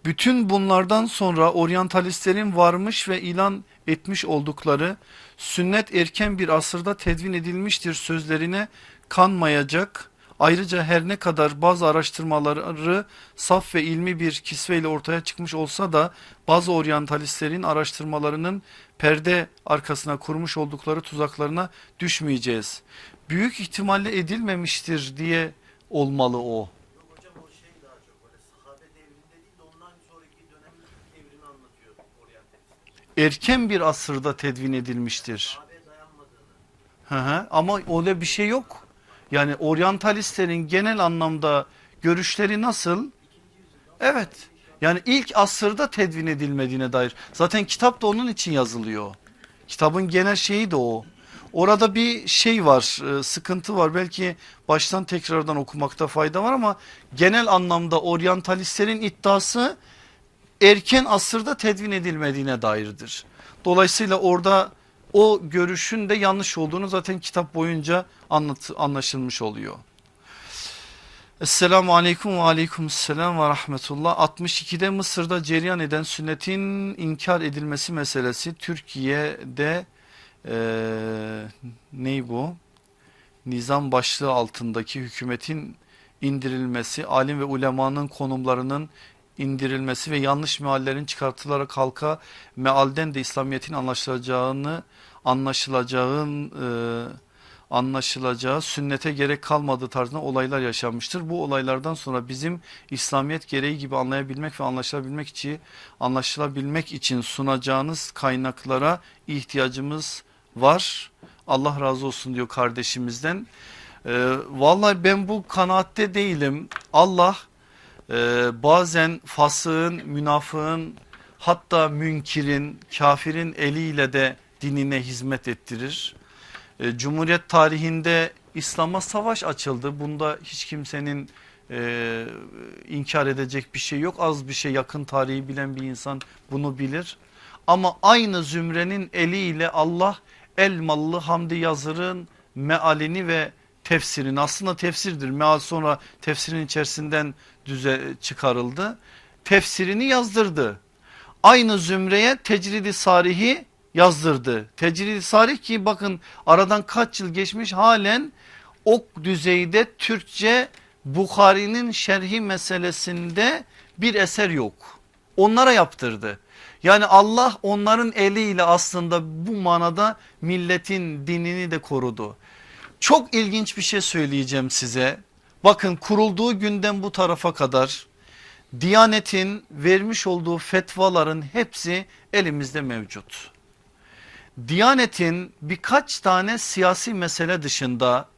Bütün bunlardan sonra oryantalistlerin varmış ve ilan etmiş oldukları sünnet erken bir asırda tedvin edilmiştir sözlerine kanmayacak. Ayrıca her ne kadar bazı araştırmaları saf ve ilmi bir kisveyle ortaya çıkmış olsa da bazı oryantalistlerin araştırmalarının perde arkasına kurmuş oldukları tuzaklarına düşmeyeceğiz. Büyük ihtimalle edilmemiştir diye olmalı o. Yok hocam o şey daha çok böyle sahabe devrinde değil de ondan sonraki dönemin ilk devrini anlatıyor oryantalist. Erken bir asırda tedvin edilmiştir. Hı hı. Ama öyle bir şey yok. Yani oryantalistlerin genel anlamda görüşleri nasıl? Evet. Yani ilk asırda tedvin edilmediğine dair. Zaten kitap da onun için yazılıyor. Kitabın genel şeyi de o. Orada bir şey var, e, sıkıntı var. Belki baştan tekrardan okumakta fayda var ama genel anlamda oryantalistlerin iddiası erken asırda tedvin edilmediğine dairdir. Dolayısıyla orada o görüşün de yanlış olduğunu zaten kitap boyunca anlat, anlaşılmış oluyor. Esselamu aleyküm ve aleyküm selam ve rahmetullah. 62'de Mısır'da cereyan eden sünnetin inkar edilmesi meselesi Türkiye'de e, ney bu? Nizam başlığı altındaki hükümetin indirilmesi, alim ve ulemanın konumlarının indirilmesi ve yanlış meallerin çıkartılarak halka mealden de İslamiyet'in anlaşılacağını anlaşılacağın e, anlaşılacağı sünnete gerek kalmadığı tarzında olaylar yaşanmıştır. Bu olaylardan sonra bizim İslamiyet gereği gibi anlayabilmek ve anlaşılabilmek için anlaşılabilmek için sunacağınız kaynaklara ihtiyacımız var. Allah razı olsun diyor kardeşimizden. E, vallahi ben bu kanaatte değilim. Allah bazen fasığın, münafığın hatta münkirin, kafirin eliyle de dinine hizmet ettirir. E, Cumhuriyet tarihinde İslam'a savaş açıldı. Bunda hiç kimsenin e, inkar edecek bir şey yok. Az bir şey yakın tarihi bilen bir insan bunu bilir. Ama aynı zümrenin eliyle Allah Elmalı Hamdi Yazır'ın mealini ve tefsirini aslında tefsirdir. Meal sonra tefsirin içerisinden düze çıkarıldı. Tefsirini yazdırdı. Aynı zümreye tecridi sarihi yazdırdı. Tecridi sarih ki bakın aradan kaç yıl geçmiş halen o düzeyde Türkçe Bukhari'nin şerhi meselesinde bir eser yok. Onlara yaptırdı. Yani Allah onların eliyle aslında bu manada milletin dinini de korudu. Çok ilginç bir şey söyleyeceğim size. Bakın kurulduğu günden bu tarafa kadar Diyanet'in vermiş olduğu fetvaların hepsi elimizde mevcut. Diyanet'in birkaç tane siyasi mesele dışında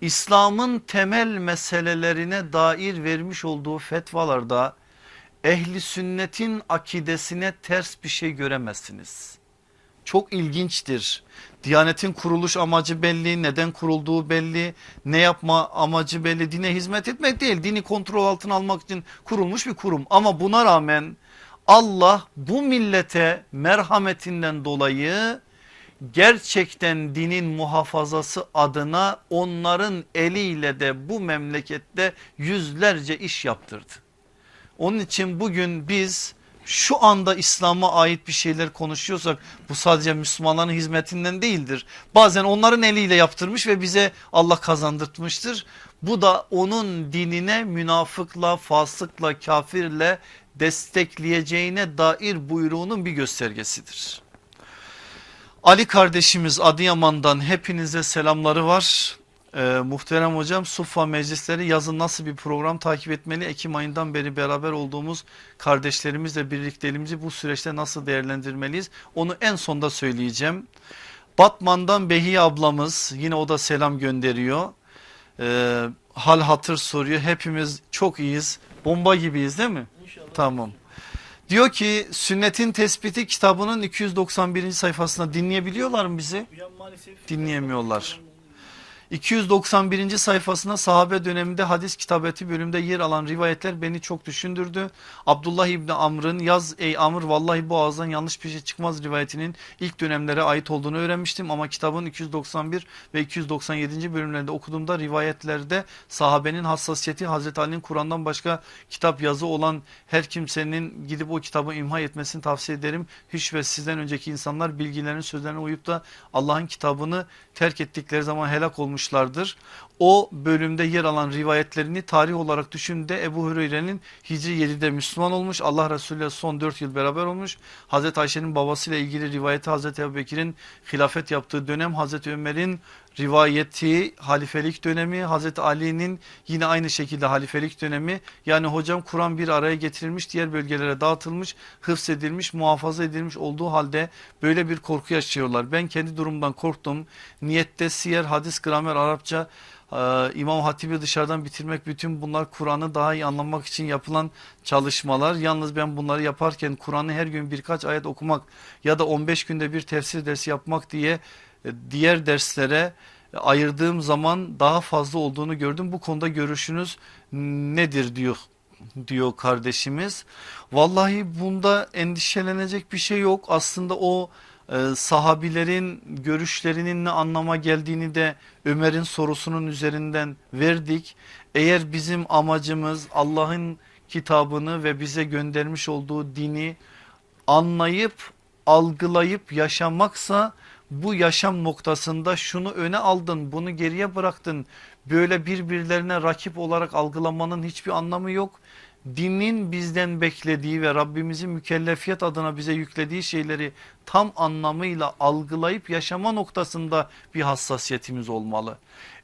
İslam'ın temel meselelerine dair vermiş olduğu fetvalarda ehli sünnetin akidesine ters bir şey göremezsiniz. Çok ilginçtir. Diyanetin kuruluş amacı belli, neden kurulduğu belli, ne yapma amacı belli, dine hizmet etmek değil. Dini kontrol altına almak için kurulmuş bir kurum. Ama buna rağmen Allah bu millete merhametinden dolayı gerçekten dinin muhafazası adına onların eliyle de bu memlekette yüzlerce iş yaptırdı. Onun için bugün biz şu anda İslam'a ait bir şeyler konuşuyorsak bu sadece Müslümanların hizmetinden değildir. Bazen onların eliyle yaptırmış ve bize Allah kazandırtmıştır. Bu da onun dinine münafıkla, fasıkla, kafirle destekleyeceğine dair buyruğunun bir göstergesidir. Ali kardeşimiz Adıyaman'dan hepinize selamları var. Ee, muhterem hocam Suffa meclisleri yazın nasıl bir program takip etmeli? Ekim ayından beri beraber olduğumuz kardeşlerimizle birlikteliğimizi bu süreçte nasıl değerlendirmeliyiz? Onu en sonda söyleyeceğim. Batman'dan Behiye ablamız yine o da selam gönderiyor. Ee, hal hatır soruyor. Hepimiz çok iyiyiz. Bomba gibiyiz değil mi? Tamam. Diyor ki sünnetin tespiti kitabının 291. sayfasında dinleyebiliyorlar mı bizi? Dinleyemiyorlar. 291. sayfasında sahabe döneminde hadis kitabeti bölümünde yer alan rivayetler beni çok düşündürdü. Abdullah İbni Amr'ın yaz ey Amr vallahi bu ağızdan yanlış bir şey çıkmaz rivayetinin ilk dönemlere ait olduğunu öğrenmiştim. Ama kitabın 291 ve 297. bölümlerinde okuduğumda rivayetlerde sahabenin hassasiyeti Hazreti Ali'nin Kur'an'dan başka kitap yazı olan her kimsenin gidip o kitabı imha etmesini tavsiye ederim. Hiç ve sizden önceki insanlar bilgilerin sözlerine uyup da Allah'ın kitabını terk ettikleri zaman helak olmuşlardır. O bölümde yer alan rivayetlerini tarih olarak düşündüğünde Ebu Hureyre'nin Hicri 7'de Müslüman olmuş. Allah Resulü ile son 4 yıl beraber olmuş. Hazreti Ayşe'nin babasıyla ilgili rivayeti Hazreti Ebu Bekir'in hilafet yaptığı dönem Hazreti Ömer'in rivayeti halifelik dönemi Hazreti Ali'nin yine aynı şekilde halifelik dönemi yani hocam Kur'an bir araya getirilmiş diğer bölgelere dağıtılmış hıfzedilmiş muhafaza edilmiş olduğu halde böyle bir korku yaşıyorlar. Ben kendi durumdan korktum niyette siyer hadis gramer Arapça ee, İmam Hatip'i dışarıdan bitirmek bütün bunlar Kur'an'ı daha iyi anlamak için yapılan çalışmalar. Yalnız ben bunları yaparken Kur'an'ı her gün birkaç ayet okumak ya da 15 günde bir tefsir dersi yapmak diye e, diğer derslere ayırdığım zaman daha fazla olduğunu gördüm. Bu konuda görüşünüz nedir diyor diyor kardeşimiz. Vallahi bunda endişelenecek bir şey yok. Aslında o e, sahabilerin görüşlerinin ne anlama geldiğini de Ömer'in sorusunun üzerinden verdik. Eğer bizim amacımız Allah'ın kitabını ve bize göndermiş olduğu dini anlayıp algılayıp yaşamaksa bu yaşam noktasında şunu öne aldın bunu geriye bıraktın böyle birbirlerine rakip olarak algılamanın hiçbir anlamı yok. Dinin bizden beklediği ve Rabbimizin mükellefiyet adına bize yüklediği şeyleri tam anlamıyla algılayıp yaşama noktasında bir hassasiyetimiz olmalı.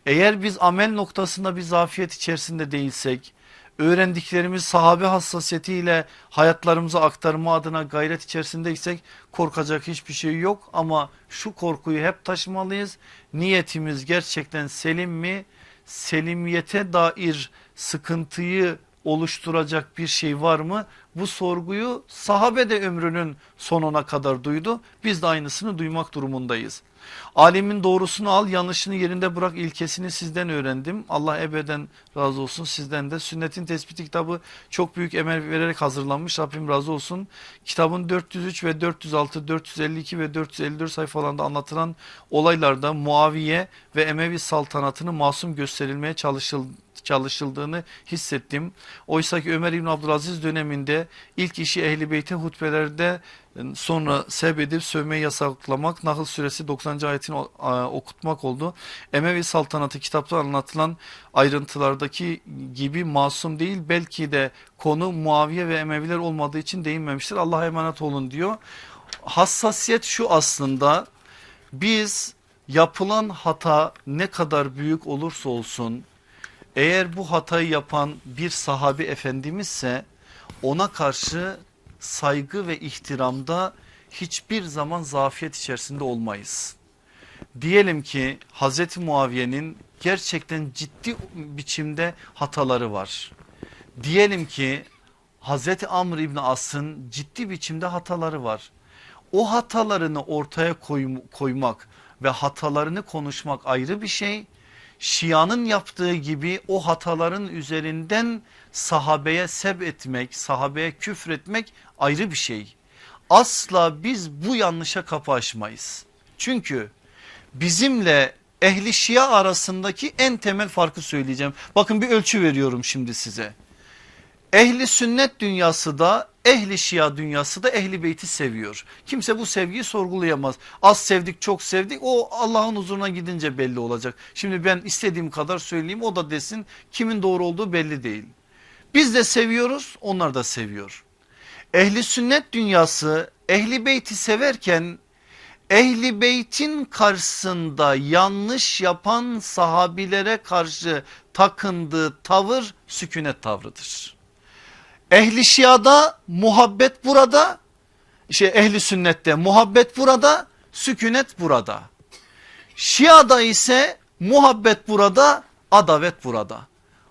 Eğer biz amel noktasında bir zafiyet içerisinde değilsek öğrendiklerimiz sahabe hassasiyetiyle hayatlarımıza aktarma adına gayret içerisindeysek korkacak hiçbir şey yok ama şu korkuyu hep taşımalıyız. Niyetimiz gerçekten selim mi? Selimiyete dair sıkıntıyı oluşturacak bir şey var mı? Bu sorguyu sahabe de ömrünün sonuna kadar duydu. Biz de aynısını duymak durumundayız. Alemin doğrusunu al yanlışını yerinde bırak ilkesini sizden öğrendim. Allah ebeden razı olsun sizden de. Sünnetin tespiti kitabı çok büyük emel vererek hazırlanmış. Rabbim razı olsun. Kitabın 403 ve 406, 452 ve 454 sayfalarında anlatılan olaylarda Muaviye ve Emevi saltanatını masum gösterilmeye çalışıldı çalışıldığını hissettim. Oysa ki Ömer İbn Abdülaziz döneminde ilk işi Ehli Beyt'e hutbelerde sonra sebedip sövmeyi yasaklamak Nahl suresi 90. ayetini okutmak oldu. Emevi saltanatı kitapta anlatılan ayrıntılardaki gibi masum değil belki de konu Muaviye ve Emeviler olmadığı için değinmemiştir. Allah'a emanet olun diyor. Hassasiyet şu aslında biz yapılan hata ne kadar büyük olursa olsun eğer bu hatayı yapan bir sahabi efendimizse ona karşı saygı ve ihtiramda hiçbir zaman zafiyet içerisinde olmayız. Diyelim ki Hazreti Muaviye'nin gerçekten ciddi biçimde hataları var. Diyelim ki Hazreti Amr İbni As'ın ciddi biçimde hataları var. O hatalarını ortaya koymak ve hatalarını konuşmak ayrı bir şey. Şia'nın yaptığı gibi o hataların üzerinden sahabeye seb etmek, sahabeye küfretmek ayrı bir şey. Asla biz bu yanlışa kapı açmayız. Çünkü bizimle ehli şia arasındaki en temel farkı söyleyeceğim. Bakın bir ölçü veriyorum şimdi size. Ehli sünnet dünyası da ehli şia dünyası da ehli beyti seviyor. Kimse bu sevgiyi sorgulayamaz. Az sevdik çok sevdik o Allah'ın huzuruna gidince belli olacak. Şimdi ben istediğim kadar söyleyeyim o da desin kimin doğru olduğu belli değil. Biz de seviyoruz onlar da seviyor. Ehli sünnet dünyası ehli beyti severken ehli beytin karşısında yanlış yapan sahabilere karşı takındığı tavır sükunet tavrıdır. Ehli şiada muhabbet burada, şey ehli sünnette muhabbet burada, sükunet burada. Şia'da ise muhabbet burada, adavet burada.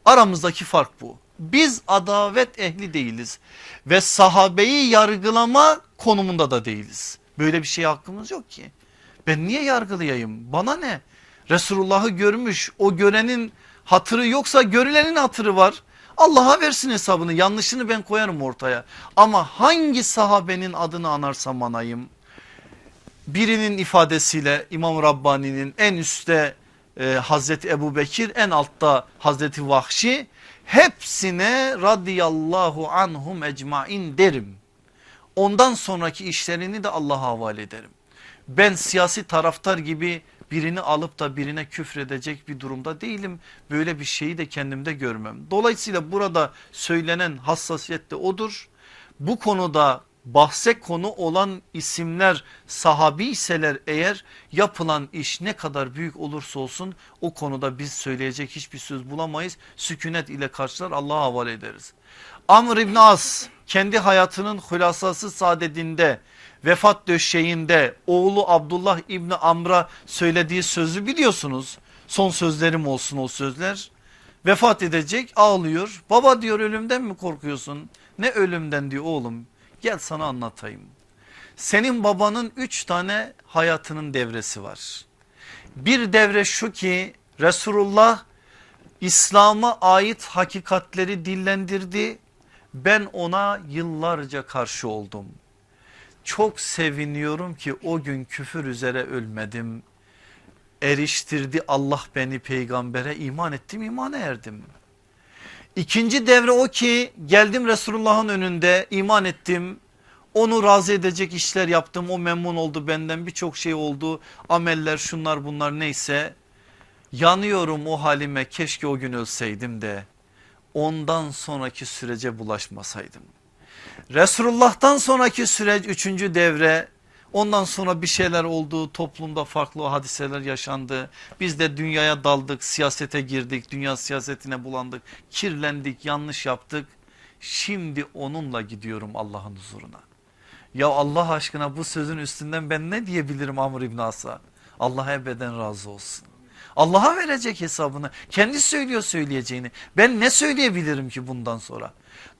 Aramızdaki fark bu. Biz adavet ehli değiliz ve sahabeyi yargılama konumunda da değiliz. Böyle bir şeye hakkımız yok ki. Ben niye yargılayayım? Bana ne? Resulullah'ı görmüş o görenin hatırı yoksa görülenin hatırı var. Allah'a versin hesabını yanlışını ben koyarım ortaya. Ama hangi sahabenin adını anarsam anayım birinin ifadesiyle İmam Rabbani'nin en üstte e, Hazreti Ebu Bekir en altta Hazreti Vahşi hepsine radıyallahu anhum ecmain derim. Ondan sonraki işlerini de Allah'a havale ederim. Ben siyasi taraftar gibi birini alıp da birine küfredecek bir durumda değilim. Böyle bir şeyi de kendimde görmem. Dolayısıyla burada söylenen hassasiyet de odur. Bu konuda bahse konu olan isimler sahabi iseler eğer yapılan iş ne kadar büyük olursa olsun o konuda biz söyleyecek hiçbir söz bulamayız. Sükunet ile karşılar Allah'a havale ederiz. Amr İbn As kendi hayatının hülasası saadetinde vefat döşeğinde oğlu Abdullah İbni Amr'a söylediği sözü biliyorsunuz. Son sözlerim olsun o sözler. Vefat edecek ağlıyor. Baba diyor ölümden mi korkuyorsun? Ne ölümden diyor oğlum. Gel sana anlatayım. Senin babanın üç tane hayatının devresi var. Bir devre şu ki Resulullah İslam'a ait hakikatleri dillendirdi. Ben ona yıllarca karşı oldum. Çok seviniyorum ki o gün küfür üzere ölmedim. Eriştirdi Allah beni peygambere iman ettim imana erdim. İkinci devre o ki geldim Resulullah'ın önünde iman ettim. Onu razı edecek işler yaptım o memnun oldu benden birçok şey oldu ameller şunlar bunlar neyse. Yanıyorum o halime keşke o gün ölseydim de ondan sonraki sürece bulaşmasaydım. Resulullah'tan sonraki süreç üçüncü devre ondan sonra bir şeyler oldu toplumda farklı hadiseler yaşandı. Biz de dünyaya daldık siyasete girdik dünya siyasetine bulandık kirlendik yanlış yaptık. Şimdi onunla gidiyorum Allah'ın huzuruna. Ya Allah aşkına bu sözün üstünden ben ne diyebilirim Amr İbn As'a? Allah ebeden razı olsun. Allah'a verecek hesabını. Kendi söylüyor söyleyeceğini. Ben ne söyleyebilirim ki bundan sonra?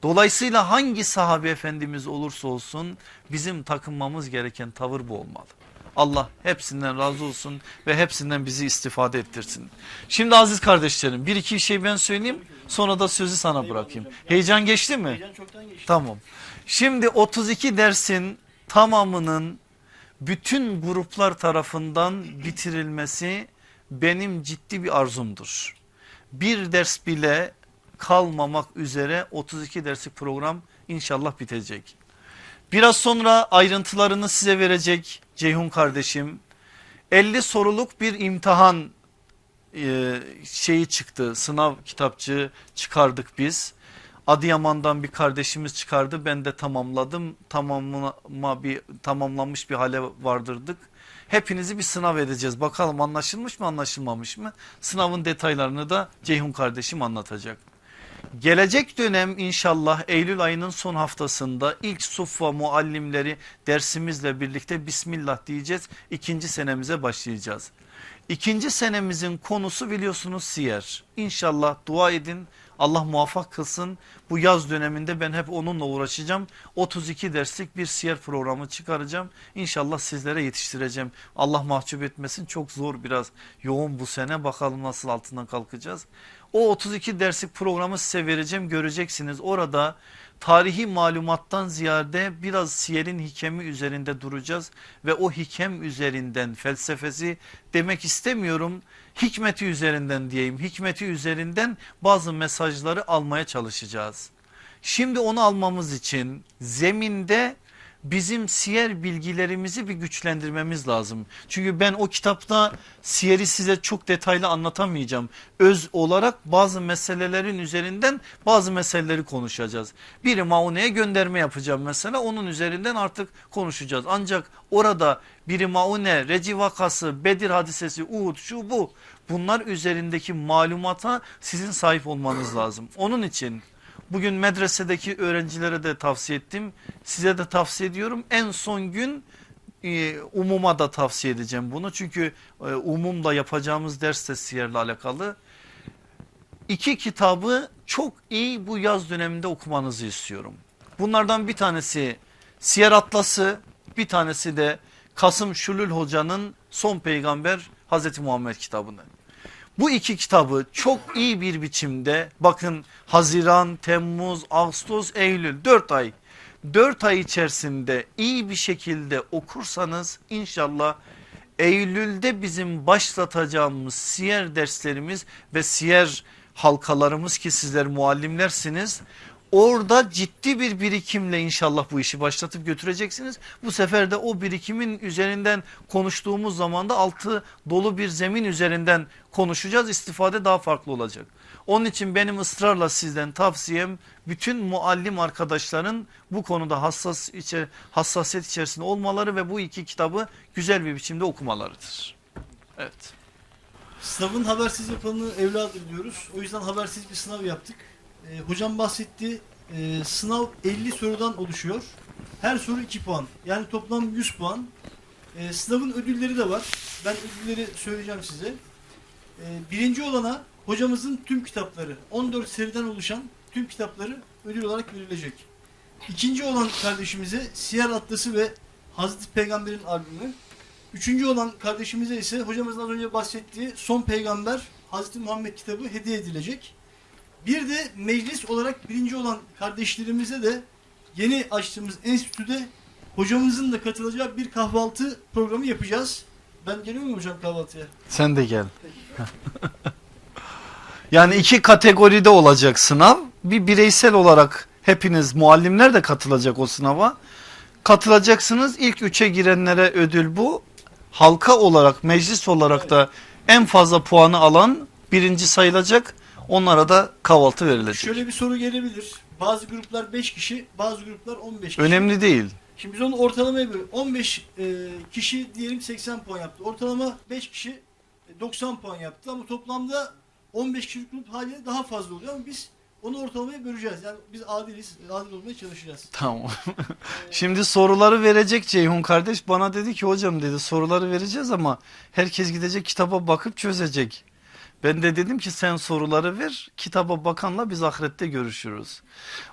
Dolayısıyla hangi sahabe efendimiz olursa olsun bizim takınmamız gereken tavır bu olmalı. Allah hepsinden razı olsun ve hepsinden bizi istifade ettirsin. Şimdi aziz kardeşlerim bir iki şey ben söyleyeyim sonra da sözü sana bırakayım. Heyecan geçti mi? Heyecan çoktan geçti. Tamam. Şimdi 32 dersin tamamının bütün gruplar tarafından bitirilmesi benim ciddi bir arzumdur. Bir ders bile kalmamak üzere 32 derslik program inşallah bitecek. Biraz sonra ayrıntılarını size verecek Ceyhun kardeşim. 50 soruluk bir imtihan e, şeyi çıktı sınav kitapçığı çıkardık biz. Adıyaman'dan bir kardeşimiz çıkardı ben de tamamladım tamamlama bir tamamlanmış bir hale vardırdık. Hepinizi bir sınav edeceğiz bakalım anlaşılmış mı anlaşılmamış mı sınavın detaylarını da Ceyhun kardeşim anlatacak. Gelecek dönem inşallah Eylül ayının son haftasında ilk suffa muallimleri dersimizle birlikte Bismillah diyeceğiz. ikinci senemize başlayacağız. İkinci senemizin konusu biliyorsunuz siyer. İnşallah dua edin Allah muvaffak kılsın. Bu yaz döneminde ben hep onunla uğraşacağım. 32 derslik bir siyer programı çıkaracağım. İnşallah sizlere yetiştireceğim. Allah mahcup etmesin çok zor biraz yoğun bu sene bakalım nasıl altından kalkacağız. O 32 derslik programı size vereceğim göreceksiniz. Orada tarihi malumattan ziyade biraz siyerin hikemi üzerinde duracağız. Ve o hikem üzerinden felsefesi demek istemiyorum. Hikmeti üzerinden diyeyim hikmeti üzerinden bazı mesajları almaya çalışacağız. Şimdi onu almamız için zeminde bizim siyer bilgilerimizi bir güçlendirmemiz lazım. Çünkü ben o kitapta siyeri size çok detaylı anlatamayacağım. Öz olarak bazı meselelerin üzerinden bazı meseleleri konuşacağız. Biri Maune'ye gönderme yapacağım mesela onun üzerinden artık konuşacağız. Ancak orada biri Maune, Reci vakası, Bedir hadisesi, Uhud şu bu bunlar üzerindeki malumata sizin sahip olmanız lazım. Onun için Bugün medresedeki öğrencilere de tavsiye ettim. Size de tavsiye ediyorum. En son gün e, umuma da tavsiye edeceğim bunu. Çünkü e, umumda yapacağımız ders de siyerle alakalı. İki kitabı çok iyi bu yaz döneminde okumanızı istiyorum. Bunlardan bir tanesi Siyer Atlası, bir tanesi de Kasım Şulül Hoca'nın Son Peygamber Hazreti Muhammed kitabını. Bu iki kitabı çok iyi bir biçimde bakın Haziran, Temmuz, Ağustos, Eylül 4 ay 4 ay içerisinde iyi bir şekilde okursanız inşallah Eylül'de bizim başlatacağımız siyer derslerimiz ve siyer halkalarımız ki sizler muallimlersiniz. Orada ciddi bir birikimle inşallah bu işi başlatıp götüreceksiniz. Bu sefer de o birikimin üzerinden konuştuğumuz zaman da altı dolu bir zemin üzerinden konuşacağız. İstifade daha farklı olacak. Onun için benim ısrarla sizden tavsiyem bütün muallim arkadaşların bu konuda hassas içe, hassasiyet içerisinde olmaları ve bu iki kitabı güzel bir biçimde okumalarıdır. Evet. Sınavın habersiz yapılanı evladır diyoruz. O yüzden habersiz bir sınav yaptık. Ee, hocam bahsetti. Ee, sınav 50 sorudan oluşuyor. Her soru 2 puan. Yani toplam 100 puan. Ee, sınavın ödülleri de var. Ben ödülleri söyleyeceğim size. Ee, birinci olana hocamızın tüm kitapları, 14 seriden oluşan tüm kitapları ödül olarak verilecek. İkinci olan kardeşimize Siyer Atlası ve Hazreti Peygamber'in albümü. Üçüncü olan kardeşimize ise hocamızın az önce bahsettiği Son Peygamber Hazreti Muhammed kitabı hediye edilecek. Bir de meclis olarak birinci olan kardeşlerimize de yeni açtığımız enstitüde hocamızın da katılacağı bir kahvaltı programı yapacağız. Ben geliyor muyum hocam kahvaltıya? Sen de gel. yani iki kategoride olacak sınav. Bir bireysel olarak hepiniz muallimler de katılacak o sınava. Katılacaksınız. İlk üçe girenlere ödül bu. Halka olarak meclis olarak da en fazla puanı alan birinci sayılacak. Onlara da kahvaltı verilecek. Şöyle bir soru gelebilir. Bazı gruplar 5 kişi, bazı gruplar 15 kişi. Önemli değil. Şimdi biz onu ortalamaya böl 15 e, kişi diyelim 80 puan yaptı. Ortalama 5 kişi e, 90 puan yaptı ama toplamda 15 kişilik grup haliyle daha fazla oluyor ama biz onu ortalamaya böleceğiz. Yani biz adiliz, adil olmaya çalışacağız. Tamam. Şimdi soruları verecek Ceyhun kardeş bana dedi ki hocam dedi soruları vereceğiz ama herkes gidecek kitaba bakıp çözecek. Ben de dedim ki sen soruları ver kitaba bakanla biz ahirette görüşürüz.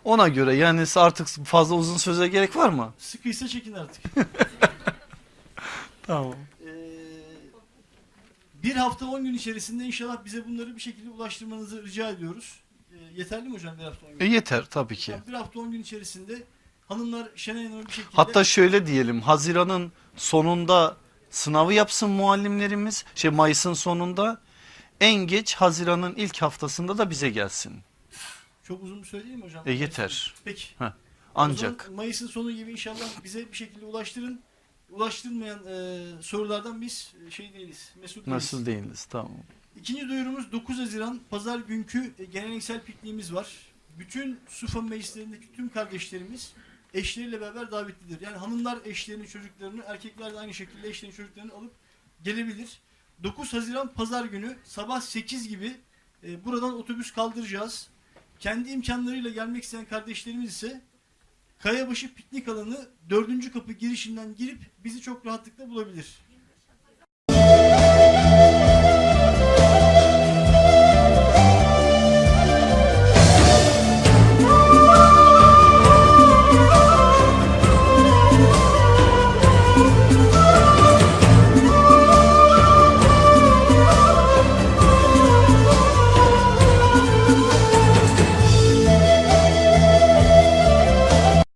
Ona göre yani artık fazla uzun söze gerek var mı? Sıkıysa çekin artık. Tamam. Ee, bir hafta 10 gün içerisinde inşallah bize bunları bir şekilde ulaştırmanızı rica ediyoruz. Ee, yeterli mi hocam bir hafta 10 gün? E yeter tabii ki. Bir hafta 10 gün içerisinde hanımlar Şenay Hanım'a bir şekilde... Hatta şöyle diyelim Haziran'ın sonunda sınavı yapsın muallimlerimiz. Şey Mayıs'ın sonunda en geç Haziran'ın ilk haftasında da bize gelsin. Çok uzun mi hocam? E yeter. Peki. Ancak. O zaman Mayıs'ın sonu gibi inşallah bize bir şekilde ulaştırın. Ulaştırılmayan e, sorulardan biz e, şey değiliz. Mesut değiliz. Nasıl değiliz tamam. İkinci duyurumuz 9 Haziran Pazar günkü e, geleneksel pikniğimiz var. Bütün Sufa meclislerindeki tüm kardeşlerimiz eşleriyle beraber davetlidir. Yani hanımlar eşlerini, çocuklarını, erkekler de aynı şekilde eşlerini, çocuklarını alıp gelebilir. 9 Haziran Pazar günü sabah 8 gibi e, buradan otobüs kaldıracağız. Kendi imkanlarıyla gelmek isteyen kardeşlerimiz ise Kayabaşı piknik alanı 4. kapı girişinden girip bizi çok rahatlıkla bulabilir.